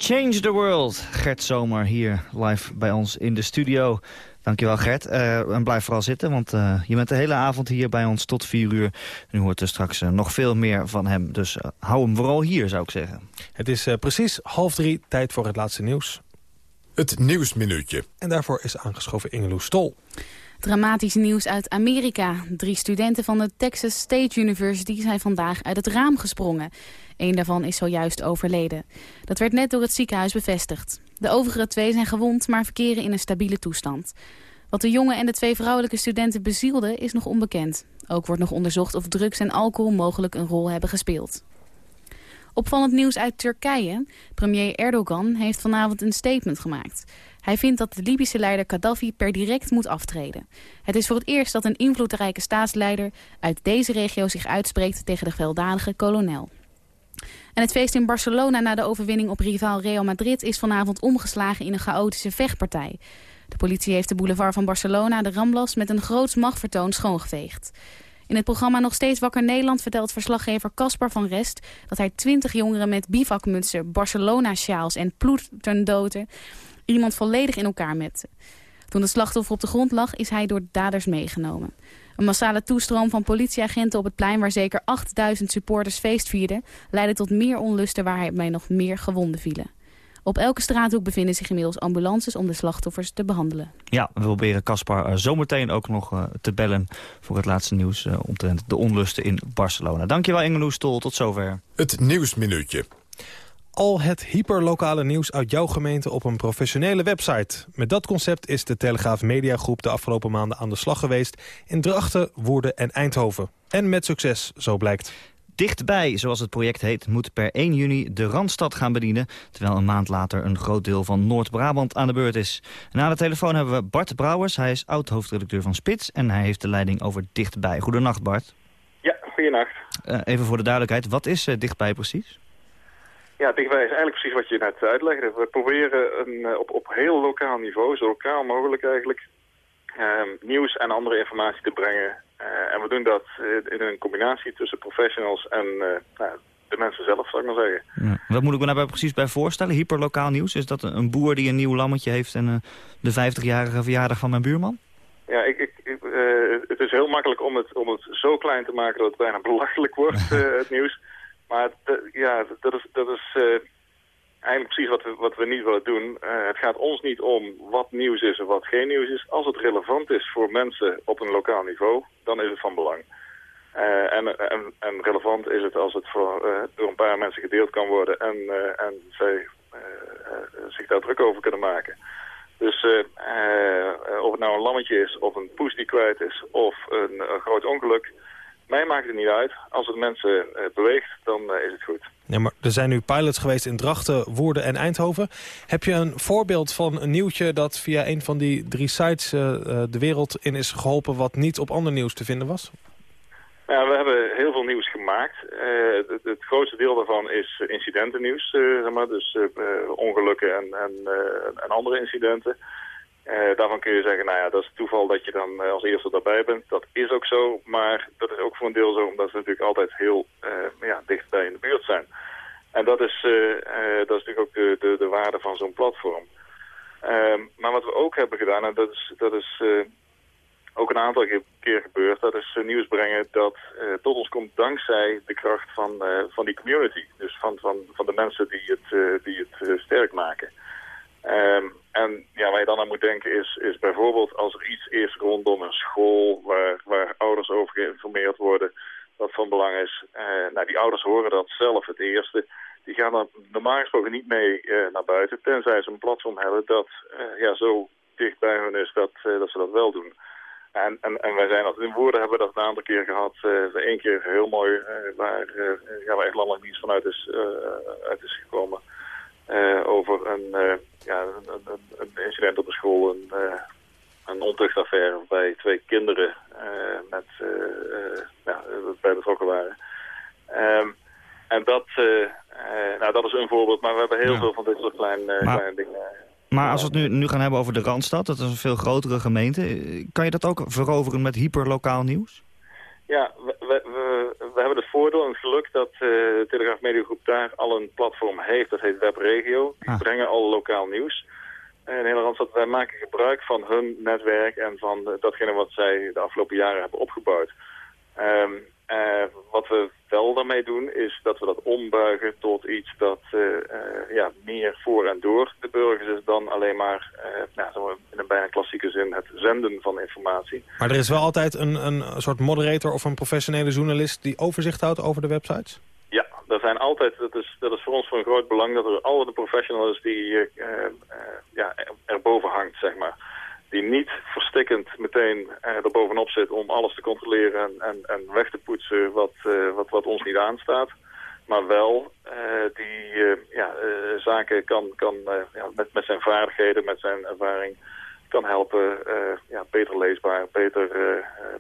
Change the World. Gert Zomer hier live bij ons in de studio. Dankjewel Gert. Uh, en blijf vooral zitten, want uh, je bent de hele avond hier bij ons tot vier uur. En u hoort er straks uh, nog veel meer van hem. Dus hou hem vooral hier, zou ik zeggen. Het is precies half drie, tijd voor het laatste nieuws. Het Nieuwsminuutje. En daarvoor is aangeschoven Ingeloes Stol. Dramatisch nieuws uit Amerika. Drie studenten van de Texas State University zijn vandaag uit het raam gesprongen. Eén daarvan is zojuist overleden. Dat werd net door het ziekenhuis bevestigd. De overige twee zijn gewond, maar verkeren in een stabiele toestand. Wat de jongen en de twee vrouwelijke studenten bezielden is nog onbekend. Ook wordt nog onderzocht of drugs en alcohol mogelijk een rol hebben gespeeld. Opvallend nieuws uit Turkije. Premier Erdogan heeft vanavond een statement gemaakt. Hij vindt dat de Libische leider Gaddafi per direct moet aftreden. Het is voor het eerst dat een invloedrijke staatsleider uit deze regio zich uitspreekt tegen de gewelddadige kolonel. En het feest in Barcelona na de overwinning op rivaal Real Madrid is vanavond omgeslagen in een chaotische vechtpartij. De politie heeft de boulevard van Barcelona, de Ramblas, met een groots machtvertoon schoongeveegd. In het programma Nog Steeds Wakker Nederland vertelt verslaggever Caspar van Rest... dat hij twintig jongeren met bivakmutsen, Barcelona-sjaals en ploeterdoten... iemand volledig in elkaar mette. Toen het slachtoffer op de grond lag, is hij door daders meegenomen. Een massale toestroom van politieagenten op het plein... waar zeker 8000 supporters feest vierden... leidde tot meer onlusten waarbij nog meer gewonden vielen. Op elke straathoek bevinden zich inmiddels ambulances om de slachtoffers te behandelen. Ja, we proberen Caspar uh, zometeen ook nog uh, te bellen voor het laatste nieuws uh, omtrent de onlusten in Barcelona. Dankjewel Engeloes Stol, tot zover. Het Nieuwsminuutje. Al het hyperlokale nieuws uit jouw gemeente op een professionele website. Met dat concept is de Telegraaf Mediagroep de afgelopen maanden aan de slag geweest... in Drachten, Woerden en Eindhoven. En met succes, zo blijkt. Dichtbij, zoals het project heet, moet per 1 juni de Randstad gaan bedienen... terwijl een maand later een groot deel van Noord-Brabant aan de beurt is. Na de telefoon hebben we Bart Brouwers. Hij is oud-hoofdredacteur van Spits en hij heeft de leiding over Dichtbij. Goedenacht, Bart. Ja, goedenacht. Uh, even voor de duidelijkheid, wat is uh, Dichtbij precies? Ja, dichtbij is eigenlijk precies wat je net uitlegde. We proberen een, uh, op, op heel lokaal niveau, zo lokaal mogelijk eigenlijk, nieuws en andere informatie te brengen uh, en we doen dat in een combinatie tussen professionals en nou, de mensen zelf, zou ik maar zeggen. Ja. Wat moet ik me daarbij precies bij voorstellen? Hyperlokaal nieuws? Is dat een boer die een nieuw lammetje heeft en uh, de 50-jarige verjaardag van mijn buurman? Ja, ik, ik, ik het is heel makkelijk om het, om het zo klein te maken dat het bijna belachelijk wordt, het nieuws. Maar ja, dat is, dat is eigenlijk precies wat we, wat we niet willen doen. Uh, het gaat ons niet om wat nieuws is en wat geen nieuws is. Als het relevant is voor mensen op een lokaal niveau, dan is het van belang. Uh, en, en, en, relevant is het als het voor, uh, door een paar mensen gedeeld kan worden en, en zij zich daar druk over kunnen maken. Dus of het nou een lammetje is, of een poes die kwijt is, of een groot ongeluk... Mij maakt het niet uit. Als het mensen beweegt, dan is het goed. Ja, maar er zijn nu pilots geweest in Drachten, Woerden en Eindhoven. Heb je een voorbeeld van een nieuwtje dat via een van die drie sites uh, de wereld in is geholpen... wat niet op ander nieuws te vinden was? Ja, we hebben heel veel nieuws gemaakt. Uh, het, het, grootste deel daarvan is incidentennieuws, uh, zeg maar, dus ongelukken en, en, en, andere incidenten. Daarvan kun je zeggen, nou ja, dat is toeval dat je dan als eerste daarbij bent. Dat is ook zo, maar dat is ook voor een deel zo omdat ze natuurlijk altijd heel ja, dichtbij in de buurt zijn. En dat is, uh, uh, dat is natuurlijk ook de, de, de waarde van zo'n platform. Um, maar wat we ook hebben gedaan, en dat is, dat is uh, ook een aantal keer gebeurd, dat is nieuws brengen dat tot ons komt dankzij de kracht van, van die community. Dus van, van, van de mensen die het, die het sterk maken. Um, en ja, waar je dan aan moet denken is, is bijvoorbeeld als er iets is rondom een school waar, waar ouders over geïnformeerd worden wat van belang is. Uh, nou, die ouders horen dat zelf het eerste. Die gaan dan normaal gesproken niet mee uh, naar buiten, tenzij ze een platform hebben dat uh, ja, zo dicht bij hun is dat, dat ze dat wel doen. En, en, en wij zijn altijd in woorden hebben we dat een aantal keer gehad. Eén keer heel mooi, waar, ja, waar echt landelijk nieuws vanuit is, uit is gekomen. Over een, ja, een, incident op de school, een, een ontuchtaffaire waarbij twee kinderen met, ja, bij betrokken waren. Um, en dat, nou, dat is een voorbeeld, maar we hebben heel ja. veel van dit soort klein, maar, kleine dingen. Maar als we het nu, nu gaan hebben over de Randstad, dat is een veel grotere gemeente. Kan je dat ook veroveren met hyperlokaal nieuws? Ja, we, we, we, hebben het voordeel en het geluk dat uh, Telegraaf Mediagroep daar al een platform heeft. Dat heet Webregio. Die brengen al lokaal nieuws. in de hele Randstad, wij maken gebruik van hun netwerk en van datgene wat zij de afgelopen jaren hebben opgebouwd. Um, uh, wat we wel daarmee doen is dat we dat ombuigen tot iets dat uh, uh, ja, meer voor en door de burgers is dan alleen maar nou, in een bijna klassieke zin het zenden van informatie. Maar er is wel altijd een, een soort moderator of een professionele journalist die overzicht houdt over de websites? Ja, er zijn altijd, dat is, dat is voor ons van groot belang dat er altijd een professional is die ja, erboven hangt, zeg maar die niet verstikkend meteen uh, er bovenop zit om alles te controleren en, en, en weg te poetsen wat, uh, wat, wat ons niet aanstaat. Maar wel uh, die ja, zaken kan, kan ja, met, met zijn vaardigheden, met zijn ervaring, kan helpen ja, beter leesbaar, beter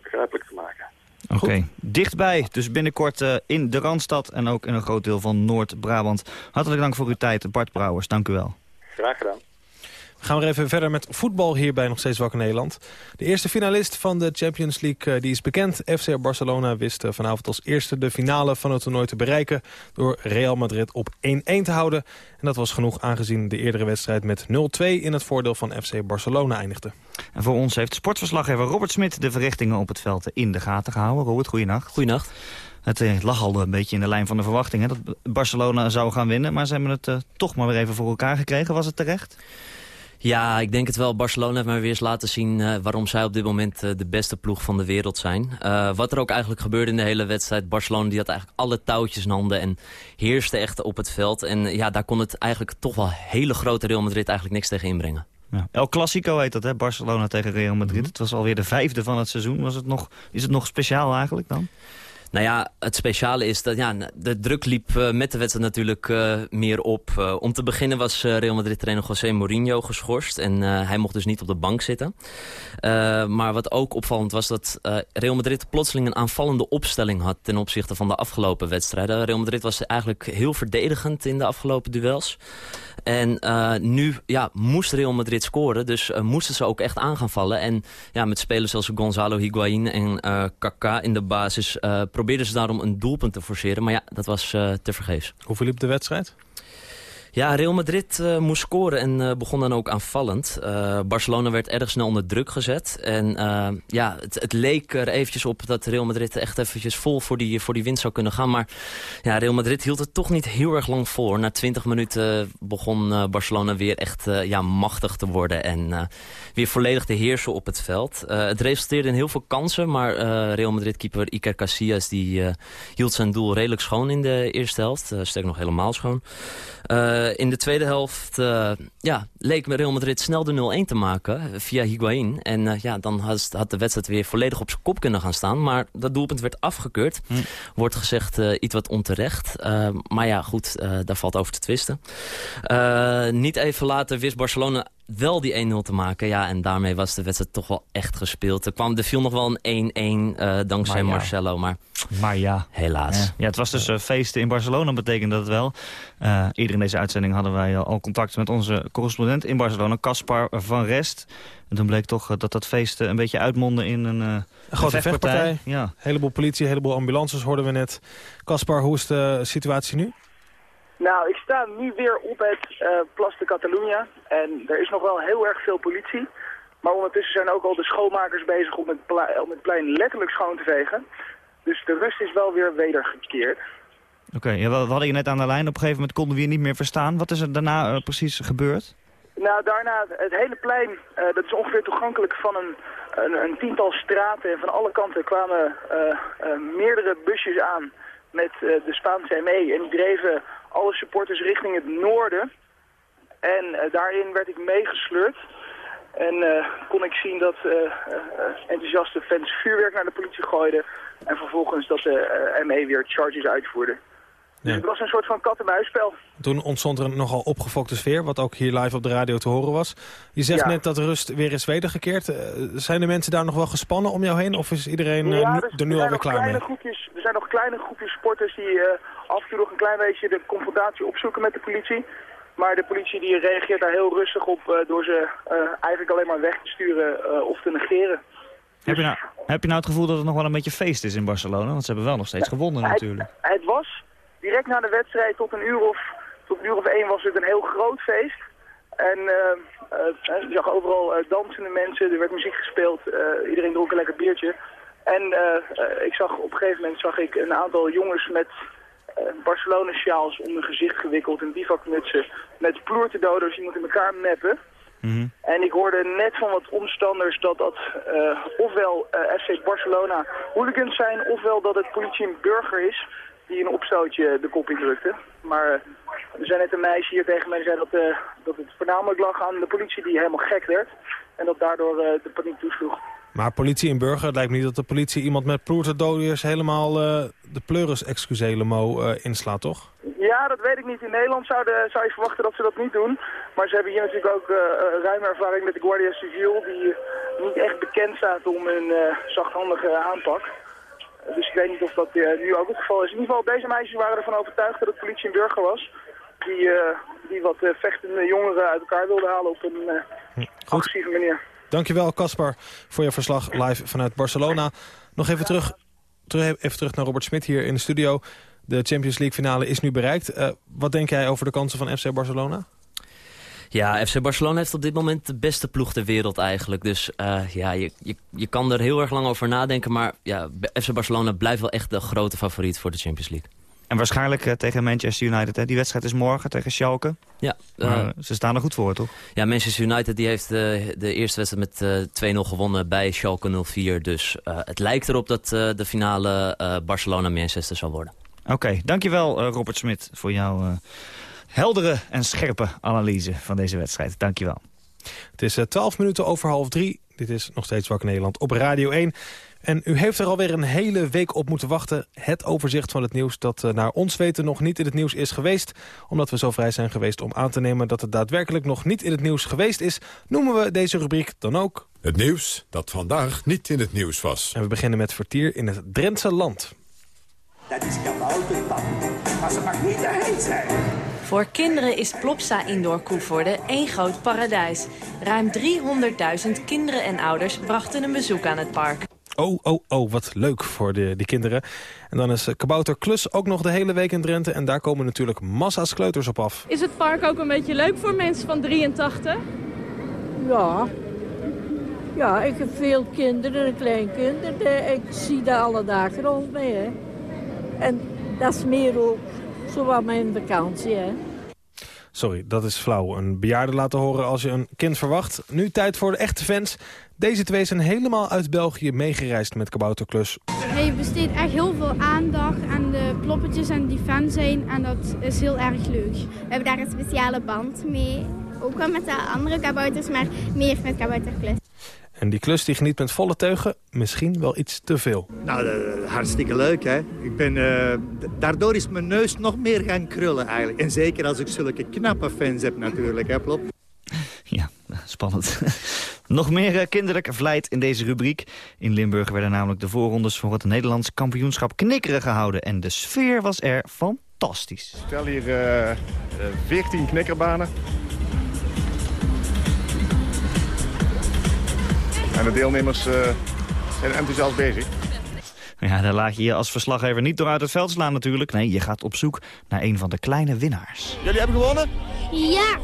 begrijpelijk te maken. Oké, dichtbij, dus binnenkort in de Randstad en ook in een groot deel van Noord-Brabant. Hartelijk dank voor uw tijd, Bart Brouwers. Dank u wel. Graag gedaan. Gaan we even verder met voetbal hier bij Nog Steeds Wakker Nederland. De eerste finalist van de Champions League uh, die is bekend. FC Barcelona wist uh, vanavond als eerste de finale van het toernooi te bereiken... door Real Madrid op 1-1 te houden. En dat was genoeg aangezien de eerdere wedstrijd met 0-2 in het voordeel van FC Barcelona eindigde. En voor ons heeft sportverslaggever Robert Smit de verrichtingen op het veld in de gaten gehouden. Robert, goeienacht. Goeienacht. Het uh, lag al een beetje in de lijn van de verwachtingen dat Barcelona zou gaan winnen. Maar ze hebben het toch maar weer even voor elkaar gekregen. Was het terecht? Ja, ik denk het wel. Barcelona heeft maar weer eens laten zien uh, waarom zij op dit moment uh, de beste ploeg van de wereld zijn. Uh, wat er ook eigenlijk gebeurde in de hele wedstrijd. Barcelona die had eigenlijk alle touwtjes in handen en heerste echt op het veld. En ja, daar kon het eigenlijk toch wel hele grote Real Madrid eigenlijk niks tegen inbrengen. Ja. El Clasico heet dat, hè? Barcelona tegen Real Madrid. Mhm. Het was alweer de vijfde van het seizoen. Was het nog, is het nog speciaal eigenlijk dan? Nou ja, het speciale is dat ja, de druk liep uh, met de wedstrijd natuurlijk uh, meer op. Uh, om te beginnen was Real Madrid-trainer José Mourinho geschorst. En hij mocht dus niet op de bank zitten. maar wat ook opvallend was dat Real Madrid plotseling een aanvallende opstelling had... ten opzichte van de afgelopen wedstrijden. Real Madrid was eigenlijk heel verdedigend in de afgelopen duels. En nu ja, moest Real Madrid scoren, dus moesten ze ook echt aan gaan vallen. En ja, met spelers zoals Gonzalo Higuain en Kaká in de basis... probeerden ze daarom een doelpunt te forceren. Maar ja, dat was te vergeefs. Hoe verliep de wedstrijd? Ja, Real Madrid uh, moest scoren en uh, begon dan ook aanvallend. Uh, Barcelona werd erg snel onder druk gezet. En ja, het, het, leek er eventjes op dat Real Madrid echt eventjes vol voor die, voor die winst zou kunnen gaan. Maar ja, Real Madrid hield het toch niet heel erg lang voor. Na 20 minuten begon Barcelona weer echt ja, machtig te worden. En weer volledig te heersen op het veld. het resulteerde in heel veel kansen. Maar Real Madrid-keeper Iker Casillas die, hield zijn doel redelijk schoon in de eerste helft. sterk nog helemaal schoon. Uh, in de tweede helft uh, ja, leek Real Madrid snel de 0-1 te maken via Higuain. En uh, ja, dan had, had, de wedstrijd weer volledig op zijn kop kunnen gaan staan. Maar dat doelpunt werd afgekeurd. Hm. Wordt gezegd iets wat onterecht. maar ja, goed, daar valt over te twisten. niet even later wist Barcelona wel die 1-0 te maken. Ja, en daarmee was de wedstrijd toch wel echt gespeeld. Er, kwam, er viel nog wel een 1-1 uh, dankzij maar ja. Marcelo, maar, maar ja. helaas. Ja, ja het was dus uh, feesten in Barcelona, betekent dat wel. Uh, eerder in deze uitzending hadden wij al contact met onze correspondent in Barcelona, Caspar van Rest. En toen bleek toch dat dat feest een beetje uitmondde in een, een grote vechtpartij. vechtpartij. Ja. Heleboel politie, heleboel ambulances hoorden we net. Caspar, hoe is de situatie nu? Nou, ik sta nu weer op het uh, Plas de Catalunya en er is nog wel heel erg veel politie. Maar ondertussen zijn ook al de schoonmakers bezig om het, om het plein letterlijk schoon te vegen. Dus de rust is wel weer wedergekeerd. Oké, okay, ja, we hadden je net aan de lijn. Op een gegeven moment konden we je niet meer verstaan. Wat is er daarna uh, precies gebeurd? Nou, daarna, het hele plein, uh, dat is ongeveer toegankelijk van een, een, een, tiental straten. En van alle kanten kwamen meerdere busjes aan met de Spaanse ME. En die dreven alle supporters richting het noorden. En uh, daarin werd ik meegesleurd. En uh, kon ik zien dat uh, enthousiaste fans vuurwerk naar de politie gooiden. En vervolgens dat de ME weer charges uitvoerde. Dus Ja. het was een soort van kat-en-muisspel. Toen ontstond er een nogal opgefokte sfeer, wat ook hier live op de radio te horen was. Je zegt Ja. net dat rust weer is wedergekeerd. Eh, zijn de mensen daar nog wel gespannen om jou heen? Of is iedereen eh, Ja, dus er nu alweer nog klaar kleine mee? Groepjes, er zijn nog kleine groepjes sporters die eh, af en toe nog een klein beetje de confrontatie opzoeken met de politie. Maar de politie die reageert daar heel rustig op eh, door ze eh, eigenlijk alleen maar weg te sturen eh, of te negeren. Heb je, nou, heb je nou het gevoel dat het nog wel een beetje feest is in Barcelona? Want ze hebben wel nog steeds gewonnen natuurlijk. Het, het was direct na de wedstrijd tot een uur of, tot een uur of één was het een heel groot feest. En eh, eh, je zag overal eh, dansende mensen, er werd muziek gespeeld, eh, iedereen dronk een lekker biertje. En eh, eh, ik zag op een gegeven moment zag ik een aantal jongens met eh, Barcelona-sjaals om hun gezicht gewikkeld en bivakmutsen met ploertedoders iemand in elkaar meppen. En ik hoorde net van wat omstanders dat dat eh, ofwel eh, FC Barcelona hooligans zijn, ofwel dat het politie een burger is die een opstootje de kop indrukte. Maar eh, er zijn net een meisje hier tegen mij zei dat, eh, dat het voornamelijk lag aan de politie die helemaal gek werd. En dat daardoor eh, de paniek toesloeg. Maar politie en burger, het lijkt me niet dat de politie iemand met ploerterdodiërs helemaal de pleuris excuselemo eh inslaat, toch? Ja, dat weet ik niet. In Nederland zou, de, zou je verwachten dat ze dat niet doen. Maar ze hebben hier natuurlijk ook ruime ervaring met de Guardia Civil... die niet echt bekend staat om hun zachthandige aanpak. Dus ik weet niet of dat eh, nu ook het geval is. In ieder geval, deze meisjes waren ervan overtuigd dat het politie en burger was... die, eh, die wat eh, vechtende jongeren uit elkaar wilden halen op een uh, agressieve manier. Dankjewel, Caspar, voor je verslag live vanuit Barcelona. Nog even terug, terug, even terug naar Robert Smit hier in de studio. De Champions League finale is nu bereikt. Wat denk jij over de kansen van FC Barcelona? Ja, FC Barcelona heeft op dit moment de beste ploeg ter wereld eigenlijk. Dus eh, ja, je, je, je kan er heel erg lang over nadenken. Maar ja, FC Barcelona blijft wel echt de grote favoriet voor de Champions League. En waarschijnlijk eh, tegen Manchester United. Hè? Die wedstrijd is morgen tegen Schalke. Ja, Maar eh, ze staan er goed voor, toch? Ja, Manchester United die heeft de eerste wedstrijd met eh 2-0 gewonnen bij Schalke 04. Dus het lijkt erop dat de finale Barcelona-Manchester zal worden. Oké, dankjewel uh, Robert Smit voor jouw heldere en scherpe analyse van deze wedstrijd. Dankjewel. Het is uh, 12 minuten over half drie. Dit is nog steeds Wakker Nederland op Radio 1. En u heeft er alweer een hele week op moeten wachten. Het overzicht van het nieuws dat uh, naar ons weten nog niet in het nieuws is geweest. Omdat we zo vrij zijn geweest om aan te nemen dat het daadwerkelijk nog niet in het nieuws geweest is... noemen we deze rubriek dan ook... Het nieuws dat vandaag niet in het nieuws was. En we beginnen met vertier in het Drentse land. Dat is kabouterpap. Maar ze mag niet te heet zijn. Voor kinderen is Plopsa Indoor Koevoorde één groot paradijs. Ruim 300.000 kinderen en ouders brachten een bezoek aan het park. Oh, oh, oh, wat leuk voor de, die kinderen. En dan is Kabouter Klus ook nog de hele week in Drenthe. En daar komen natuurlijk massa's kleuters op af. Is het park ook een beetje leuk voor mensen van 83? Ja. Ja, ik heb veel kinderen en kleinkinderen. Ik zie daar alle dagen rond mee. Hè. En dat is meer ook zo wat mijn vakantie. Hè. Sorry, dat is flauw. Een bejaarde laten horen als je een kind verwacht. Nu tijd voor de echte fans. Deze twee zijn helemaal uit België meegereisd met Kabouterklus. Hij besteedt echt heel veel aandacht aan de ploppetjes en die fan zijn. En dat is heel erg leuk. We hebben daar een speciale band mee. Ook wel met de andere kabouters, maar meer met kabouterklus. En die klus die geniet met volle teugen misschien wel iets te veel. Nou, uh, hartstikke leuk, hè. Ik ben, uh, daardoor is mijn neus nog meer gaan krullen, eigenlijk. En zeker als ik zulke knappe fans heb, natuurlijk, hè, Plop? Ja, spannend. Nog meer uh, kinderlijk vlijt in deze rubriek. In Limburg werden namelijk de voorrondes voor het Nederlands kampioenschap knikkeren gehouden. En de sfeer was er fantastisch. Stel hier uh, 14 knikkerbanen. En de deelnemers uh, zijn enthousiast bezig. Ja, daar laat je je als verslaggever niet door uit het veld slaan natuurlijk. Nee, je gaat op zoek naar een van de kleine winnaars. Jullie hebben gewonnen? Ja.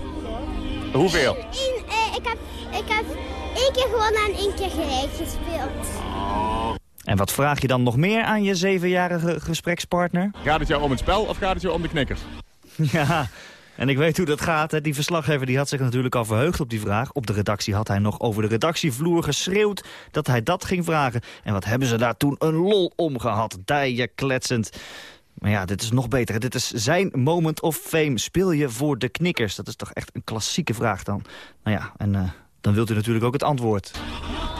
Hoeveel? In, uh, ik, heb, ik heb één keer gewonnen en één keer gelijk gespeeld. En wat vraag je dan nog meer aan je zevenjarige gesprekspartner? Gaat het jou om het spel of gaat het jou om de knikkers? Ja, en ik weet hoe dat gaat. Hè. Die verslaggever die had zich natuurlijk al verheugd op die vraag. Op de redactie had hij nog over de redactievloer geschreeuwd dat hij dat ging vragen. En wat hebben ze daar toen een lol om gehad. Dijen kletsend. Maar ja, dit is nog beter. Dit is zijn moment of fame. Speel je voor de knikkers? Dat is toch echt een klassieke vraag dan. Nou ja, en uh, dan wilt u natuurlijk ook het antwoord.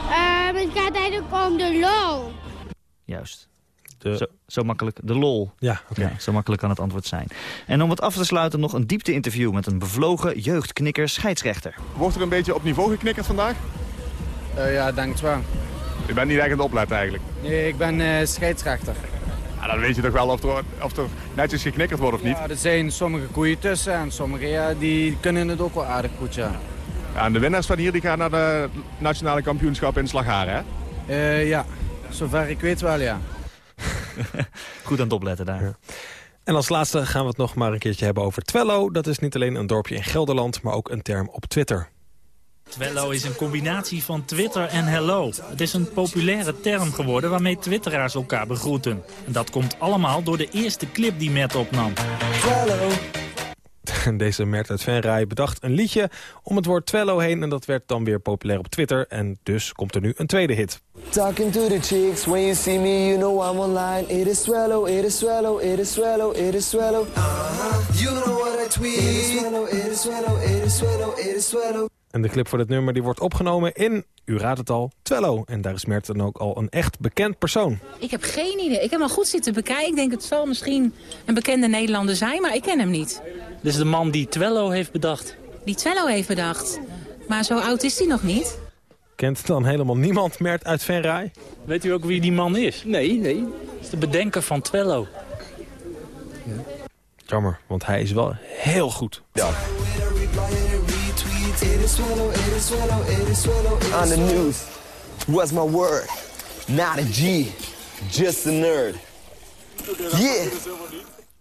Uh, het gaat eigenlijk om de lol. Juist. De... Zo, zo, makkelijk. De lol. Ja, okay. ja, zo makkelijk kan het antwoord zijn. En om het af te sluiten nog een diepte-interview... met een bevlogen jeugdknikker scheidsrechter. Wordt er een beetje op niveau geknikkerd vandaag? Uh, ja, denk het wel. Je bent niet echt aan het opletten eigenlijk? Nee, ik ben uh, scheidsrechter. Ja, dan weet je toch wel of er, of er netjes geknikkerd wordt of niet? Ja, er zijn sommige koeien tussen en sommige ja, die kunnen het ook wel aardig goed, ja. ja en de winnaars van hier die gaan naar de nationale kampioenschap in Slagharen, hè? Uh, ja, zover ik weet wel, ja. Goed aan het opletten daar. En als laatste gaan we het nog maar een keertje hebben over Twello. Dat is niet alleen een dorpje in Gelderland, maar ook een term op Twitter. Twello is een combinatie van Twitter en Hello. Het is een populaire term geworden waarmee twitteraars elkaar begroeten. En dat komt allemaal door de eerste clip die Matt opnam. Twello. Deze Mert uit Venray bedacht een liedje om het woord Twello heen... en dat werd dan weer populair op Twitter. En dus komt er nu een tweede hit. Talking to the chicks, when you see me, you know I'm online. It is swallow, it is swallow, it is swallow, it is swallow. Uh -huh. You know what I tweet. It is swallow, it is swallow, it is swallow, it is swallow. En de clip voor dit nummer die wordt opgenomen in, u raadt het al, Twello. En daar is Mert dan ook al een echt bekend persoon. Ik heb geen idee. Ik heb hem goed zitten bekijken. Ik denk het zal misschien een bekende Nederlander zijn, maar ik ken hem niet. Dit is de man die Twello heeft bedacht. Die Twello heeft bedacht. Maar zo oud is hij nog niet. Kent dan helemaal niemand Mert uit Venray? Weet u ook wie die man is? Nee, nee. Het is de bedenker van Twello. Ja. Jammer, want hij is wel heel goed. Ja. On the news, what's my word? Not a G, just a nerd. Yeah!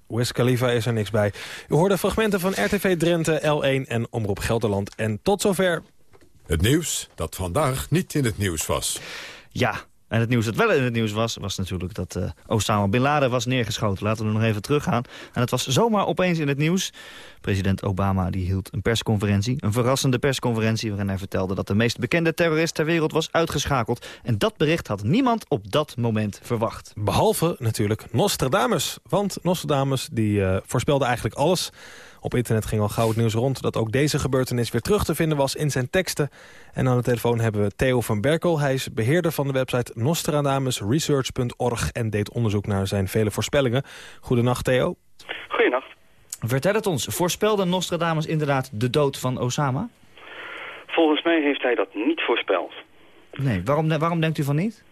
West Khalifa is er niks bij. U hoorde fragmenten van RTV Drenthe, L1 en Omroep Gelderland. En tot zover... Het nieuws dat vandaag niet in het nieuws was. Ja, en het nieuws dat wel in het nieuws was, was natuurlijk dat uh, Osama Bin Laden was neergeschoten. Laten we nog even teruggaan. En het was zomaar opeens in het nieuws. President Obama die hield een persconferentie, een verrassende persconferentie... waarin hij vertelde dat de meest bekende terrorist ter wereld was uitgeschakeld. En dat bericht had niemand op dat moment verwacht. Behalve natuurlijk Nostradamus. Want Nostradamus die, uh, voorspelde eigenlijk alles... Op internet ging al gauw het nieuws rond dat ook deze gebeurtenis weer terug te vinden was in zijn teksten. En aan de telefoon hebben we Theo van Berkel. Hij is beheerder van de website nostradamusresearch.org en deed onderzoek naar zijn vele voorspellingen. Goedenacht Theo. Goedenacht. Vertel het ons, voorspelde Nostradamus inderdaad de dood van Osama? Volgens mij heeft hij dat niet voorspeld. Nee, waarom, waarom denkt u van niet?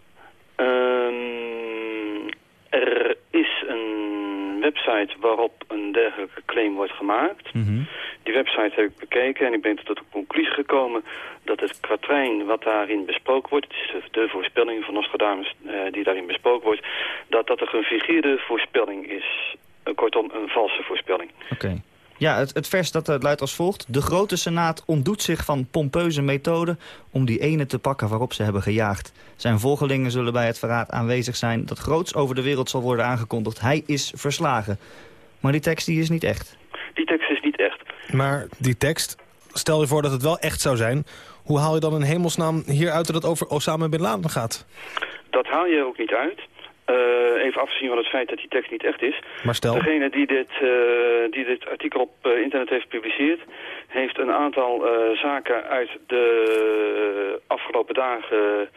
Um, er is een website waarop een dergelijke claim wordt gemaakt. Mhm. Die website heb ik bekeken en ik ben tot de conclusie gekomen dat het kwatrijn wat daarin besproken wordt, het is de voorspelling van Nostradamus uh, die daarin besproken wordt, dat dat een gefigureerde voorspelling is. Uh, kortom, een valse voorspelling. Oké. Ja, het, het vers dat uh, luidt als volgt. De grote senaat ontdoet zich van pompeuze methoden om die ene te pakken waarop ze hebben gejaagd. Zijn volgelingen zullen bij het verraad aanwezig zijn dat groots over de wereld zal worden aangekondigd. Hij is verslagen. Maar die tekst die is niet echt. Die tekst is niet echt. Maar die tekst, stel je voor dat het wel echt zou zijn... hoe haal je dan in hemelsnaam hieruit dat het over Osama Bin Laden gaat? Dat haal je ook niet uit. Uh, even afgezien van het feit dat die tekst niet echt is. Maar stel... Degene die dit, uh, die dit artikel op uh, internet heeft gepubliceerd... heeft een aantal zaken uit de afgelopen dagen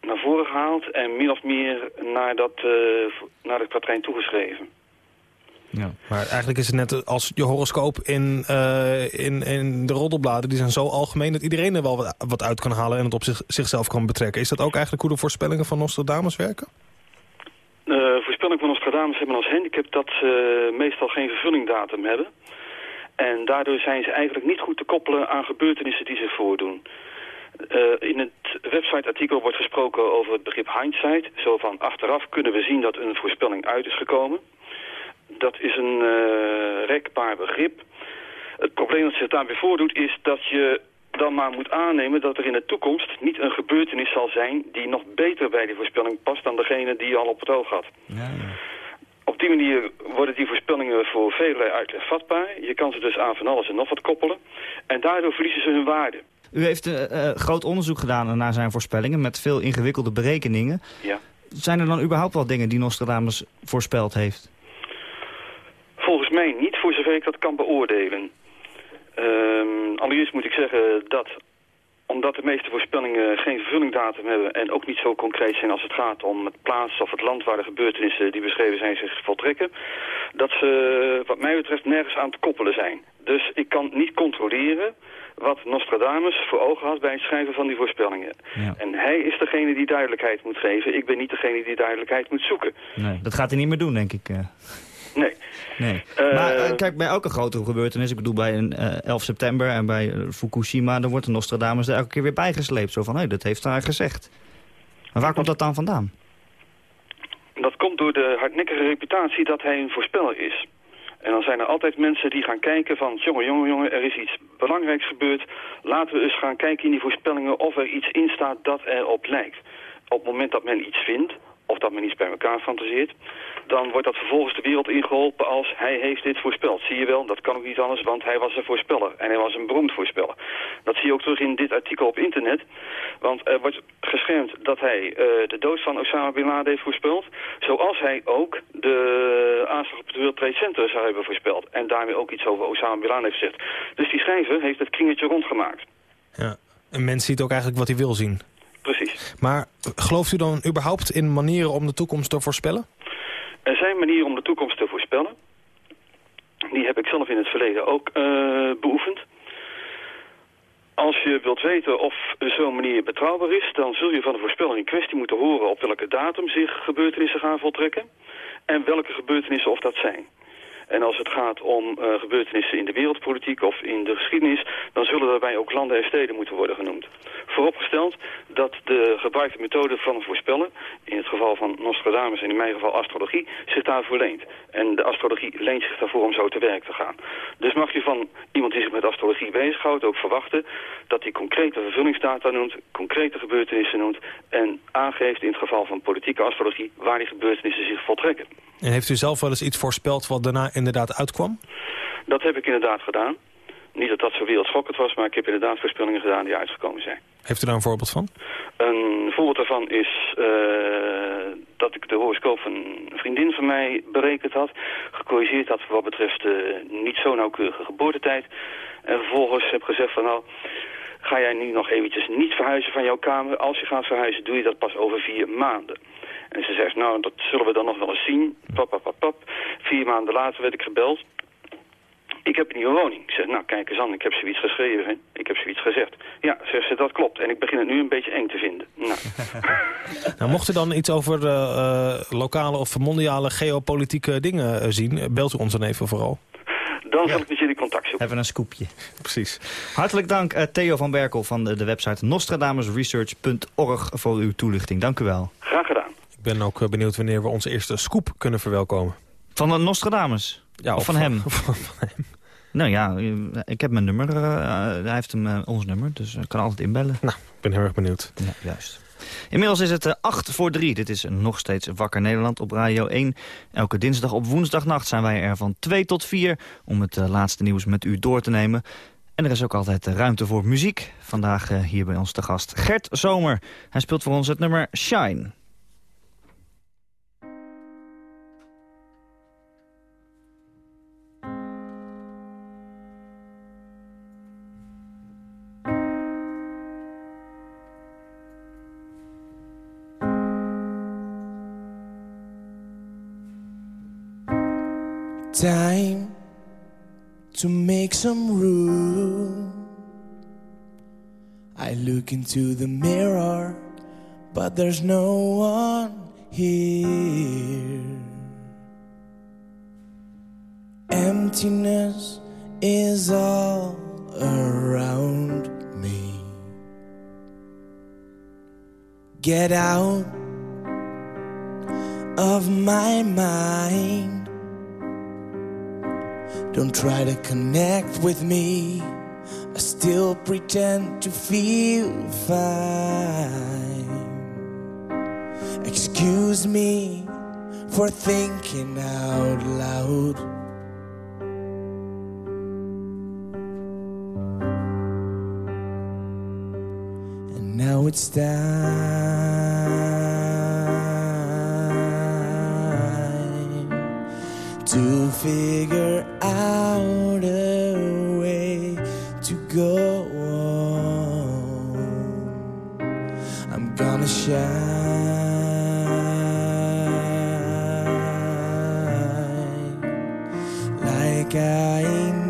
naar voren gehaald... en min of meer naar, dat, naar kwatrijn toegeschreven. Ja. Maar eigenlijk is het net als je horoscoop in, in, in de roddelbladen... die zijn zo algemeen dat iedereen er wel wat, wat uit kan halen... en het op zich, zichzelf kan betrekken. Is dat ook eigenlijk hoe de voorspellingen van Nostradamus werken? Uh, voorspellingen van Nostradamus hebben als handicap dat ze meestal geen vervullingdatum hebben. En daardoor zijn ze eigenlijk niet goed te koppelen aan gebeurtenissen die zich voordoen. Uh, in het websiteartikel wordt gesproken over het begrip hindsight. Zo van achteraf kunnen we zien dat een voorspelling uit is gekomen. Dat is een uh, rekbaar begrip. Het probleem dat zich daarbij voordoet is dat je dan maar moet aannemen dat er in de toekomst niet een gebeurtenis zal zijn die nog beter bij die voorspelling past dan degene die je al op het oog had. Ja. Op die manier worden die voorspellingen voor vele uitleg vatbaar. Je kan ze dus aan van alles en nog wat koppelen. En daardoor verliezen ze hun waarde. U heeft uh, uh, groot onderzoek gedaan naar zijn voorspellingen met veel ingewikkelde berekeningen. Ja. Zijn er dan überhaupt wel dingen die Nostradamus voorspeld heeft? Volgens mij niet, voor zover ik dat kan beoordelen. Um, allereerst moet ik zeggen dat omdat de meeste voorspellingen geen vervullingdatum hebben en ook niet zo concreet zijn als het gaat om het plaats of het land waar de gebeurtenissen die beschreven zijn zich voltrekken, dat ze wat mij betreft nergens aan te koppelen zijn. Dus ik kan niet controleren wat Nostradamus voor ogen had bij het schrijven van die voorspellingen. Ja. En hij is degene die duidelijkheid moet geven. Ik ben niet degene die duidelijkheid moet zoeken. Nee, dat gaat hij niet meer doen, denk ik. Nee. nee. Uh, maar uh, kijk, bij elke grote gebeurtenis, ik bedoel bij een uh, 11 september en bij Fukushima, dan wordt de Nostradamus er elke keer weer bijgesleept. Zo van, hé, hey, dat heeft hij gezegd. Maar waar komt dat dan vandaan? Dat komt door de hardnekkige reputatie dat hij een voorspeller is. En dan zijn er altijd mensen die gaan kijken van... jongen, jongen, jongen, er is iets belangrijks gebeurd. Laten we eens gaan kijken in die voorspellingen of er iets in staat dat erop lijkt. Op het moment dat men iets vindt, of dat men iets bij elkaar fantaseert... dan wordt dat vervolgens de wereld ingeholpen als hij heeft dit voorspeld. Zie je wel, dat kan ook niet anders, want hij was een voorspeller. En hij was een beroemd voorspeller. Dat zie je ook terug in dit artikel op internet. Want er wordt geschermd dat hij uh, de dood van Osama Bin Laden heeft voorspeld. Zoals hij ook de aanslag op het World Trade Center zou hebben voorspeld. En daarmee ook iets over Osama Bin Laden heeft gezegd. Dus die schrijver heeft het kringetje rondgemaakt. Ja, een mens ziet ook eigenlijk wat hij wil zien. Precies. Maar gelooft u dan überhaupt in manieren om de toekomst te voorspellen? Er zijn manieren om de toekomst te voorspellen. Die heb ik zelf in het verleden ook uh, beoefend. Als je wilt weten of zo'n manier betrouwbaar is... dan zul je van de voorspelling in kwestie moeten horen... op welke datum zich gebeurtenissen gaan voltrekken... en welke gebeurtenissen of dat zijn. En als het gaat om uh, gebeurtenissen in de wereldpolitiek of in de geschiedenis... dan zullen daarbij ook landen en steden moeten worden genoemd. Vooropgesteld dat de gebruikte methode van voorspellen... in het geval van Nostradamus en in mijn geval astrologie... zich daarvoor leent. En de astrologie leent zich daarvoor om zo te werk te gaan. Dus mag je van iemand die zich met astrologie bezighoudt ook verwachten... dat hij concrete vervullingsdata noemt, concrete gebeurtenissen noemt... en aangeeft in het geval van politieke astrologie... waar die gebeurtenissen zich voltrekken. En heeft u zelf wel eens iets voorspeld wat daarna inderdaad uitkwam? Dat heb ik inderdaad gedaan. Niet dat dat zo wereldschokkend was, maar ik heb inderdaad voorspellingen gedaan die uitgekomen zijn. Heeft u daar een voorbeeld van? Een voorbeeld daarvan is uh, dat ik de horoscoop van een vriendin van mij berekend had. Gecorrigeerd had wat betreft de niet zo nauwkeurige geboortetijd. En vervolgens heb gezegd van nou, ga jij nu nog eventjes niet verhuizen van jouw kamer. Als je gaat verhuizen doe je dat pas over vier maanden. En ze zegt, nou, dat zullen we dan nog wel eens zien. Pap, pap, pap, pap. Vier maanden later werd ik gebeld. Ik heb een nieuwe woning. Ik zeg, nou, kijk eens aan, ik heb zoiets geschreven. Ik heb zoiets gezegd. Ja, zegt ze, dat klopt. En ik begin het nu een beetje eng te vinden. Nou, nou mocht u dan iets over uh, uh, lokale of mondiale geopolitieke dingen uh, zien... belt u ons dan even vooral. Dan zal ik met jullie contact zoeken. Even een scoopje. Precies. Hartelijk dank Theo van Berkel van de, de website nostradamusresearch.org voor uw toelichting. Dank u wel. Graag gedaan. Ik ben ook benieuwd wanneer we onze eerste scoop kunnen verwelkomen. Van de Nostradamus? Ja, of, van hem? Van, van hem. Nou ja, ik heb mijn nummer. Uh, hij heeft hem, uh, ons nummer, dus ik kan altijd inbellen. Nou, ik ben heel erg benieuwd. Ja, juist. Inmiddels is het uh, 8 voor 3. Dit is nog steeds Wakker Nederland op Radio 1. Elke dinsdag op woensdagnacht zijn wij er van 2 tot 4... om het laatste nieuws met u door te nemen. En er is ook altijd ruimte voor muziek. Vandaag hier bij ons te gast Gert Zomer. Hij speelt voor ons het nummer Shine. Time to make some room. I look into the mirror, but there's no one here. Emptiness is all around me. Get out of my mind. Don't try to connect with me. I still pretend to feel fine. Excuse me for thinking out loud. And now it's time figure out a way to go on. I'm gonna shine like I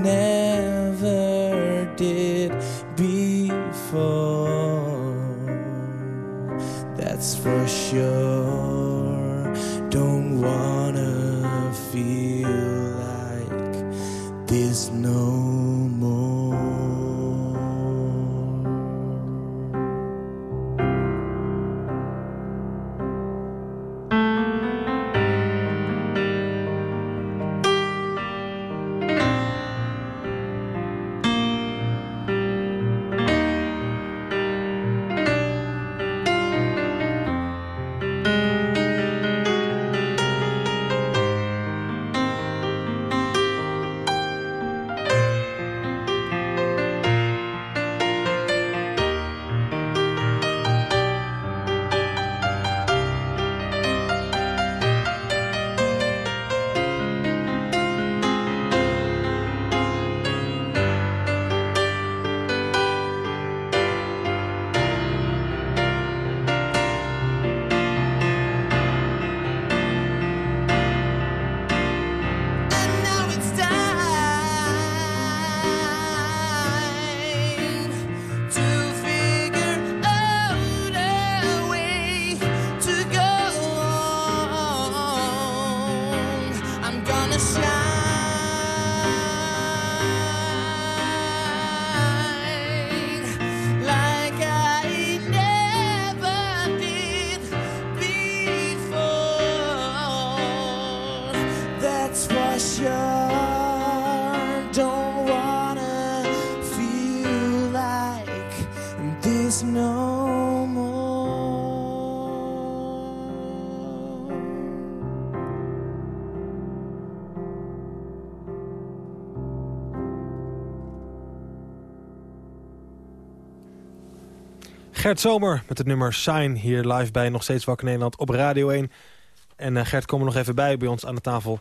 Gert Zomer met het nummer Sign hier live bij Nog Steeds Wakker Nederland op Radio 1. En uh, Gert, kom er nog even bij bij ons aan de tafel.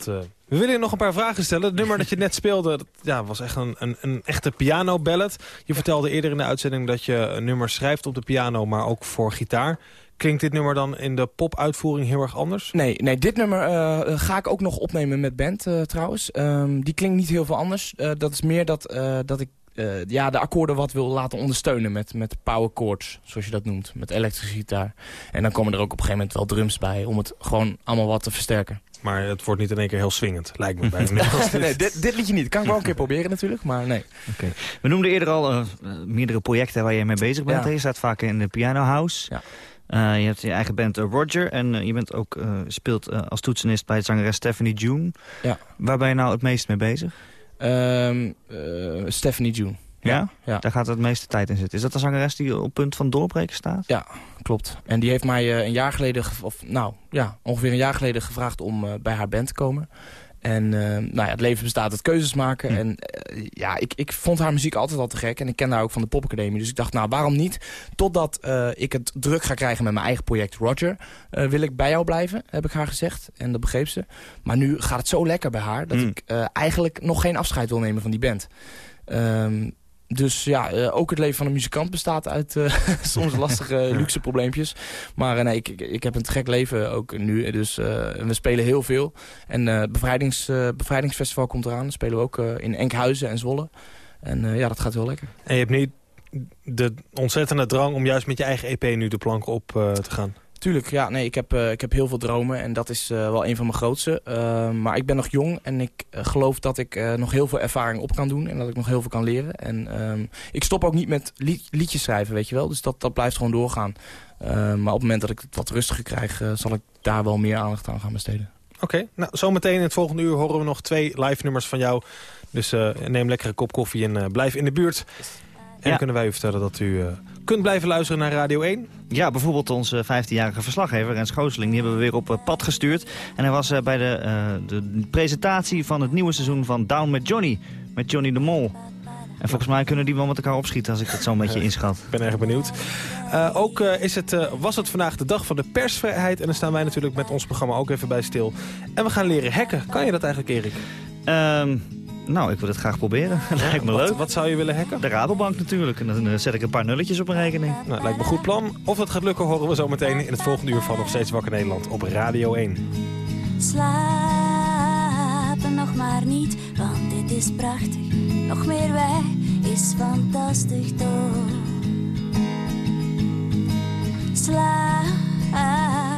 Uh, we willen je nog een paar vragen stellen. Het nummer dat je net speelde dat, ja, was echt een, een, een echte piano-ballad. Je vertelde eerder in de uitzending dat je een nummer schrijft op de piano, maar ook voor gitaar. Klinkt dit nummer dan in de pop-uitvoering heel erg anders? Nee, nee dit nummer uh, ga ik ook nog opnemen met band trouwens. Um, die klinkt niet heel veel anders. Dat is meer dat, dat ik ja, de akkoorden wat wil laten ondersteunen met, met power chords, zoals je dat noemt. Met elektrische gitaar. En dan komen er ook op een gegeven moment wel drums bij om het gewoon allemaal wat te versterken. Maar het wordt niet in één keer heel swingend, lijkt me bij nee, dit, dit liedje niet. Kan ik wel een keer proberen natuurlijk, maar nee. Okay. We noemden eerder al meerdere projecten waar je mee bezig bent. Ja. Je staat vaak in de Piano House. Ja. Uh, je hebt je eigen band Roger en uh, je bent ook, speelt als toetsenist bij het zangeres Stephanie June. Ja. Waar ben je nou het meest mee bezig? Um, Stephanie June. Ja? ja? Daar gaat het meeste tijd in zitten. Is dat de zangeres die op punt van doorbreken staat? Ja, klopt. En die heeft mij een jaar geleden, of nou ja, ongeveer een jaar geleden gevraagd om bij haar band te komen. En uh, nou ja, het leven bestaat uit keuzes maken. En uh, ja, ik, ik vond haar muziek altijd al te gek. En ik ken haar ook van de popacademie. Dus ik dacht, nou, waarom niet? Totdat uh, ik het druk ga krijgen met mijn eigen project Roger... wil ik bij jou blijven, heb ik haar gezegd. En dat begreep ze. Maar nu gaat het zo lekker bij haar... dat mm. ik eigenlijk nog geen afscheid wil nemen van die band. Um, dus ja, uh, ook het leven van een muzikant bestaat uit uh, soms lastige luxe probleempjes. Maar uh, nee, ik, ik, heb een gek leven ook nu. Dus we spelen heel veel. En bevrijdings, Bevrijdingsfestival komt eraan. Dat spelen we ook in Enkhuizen en Zwolle. En ja, dat gaat heel lekker. En je hebt niet de ontzettende drang om juist met je eigen EP nu de plank op te gaan? Tuurlijk, ja. Nee, ik heb, uh, ik heb heel veel dromen en dat is uh, wel een van mijn grootste. Uh, maar ik ben nog jong en ik geloof dat ik nog heel veel ervaring op kan doen. En dat ik nog heel veel kan leren. En um, ik stop ook niet met li liedjes schrijven, weet je wel. Dus dat, dat blijft gewoon doorgaan. maar op het moment dat ik het wat rustiger krijg, zal ik daar wel meer aandacht aan gaan besteden. Oké, okay. nou zometeen in het volgende uur horen we nog twee live nummers van jou. Dus neem lekker een kop koffie en blijf in de buurt. En ja. dan kunnen wij u vertellen dat u kunt blijven luisteren naar Radio 1. Ja, bijvoorbeeld onze 15-jarige verslaggever Rens Gooseling. Die hebben we weer op uh, pad gestuurd. En hij was uh, bij de, uh, de presentatie van het nieuwe seizoen van Down met Johnny. Met Johnny de Mol. En volgens mij kunnen die wel met elkaar opschieten als ik dat zo'n beetje inschat. Ik ben erg benieuwd. Uh, ook uh, is het, uh, was het vandaag de dag van de persvrijheid. En daar staan wij natuurlijk met ons programma ook even bij stil. En we gaan leren hacken. Kan je dat eigenlijk, Erik? Um, nou, ik wil het graag proberen. Lijkt me wat, leuk. Wat zou je willen hacken? De Rabobank natuurlijk. En dan uh, zet ik een paar nulletjes op mijn rekening. Nou, lijkt me een goed plan. Of dat gaat lukken horen we zo meteen in het volgende uur van Nog Steeds Wakker Nederland op Radio 1. Slapen nog maar niet, want dit is prachtig. Nog meer wij is fantastisch toch. Slapen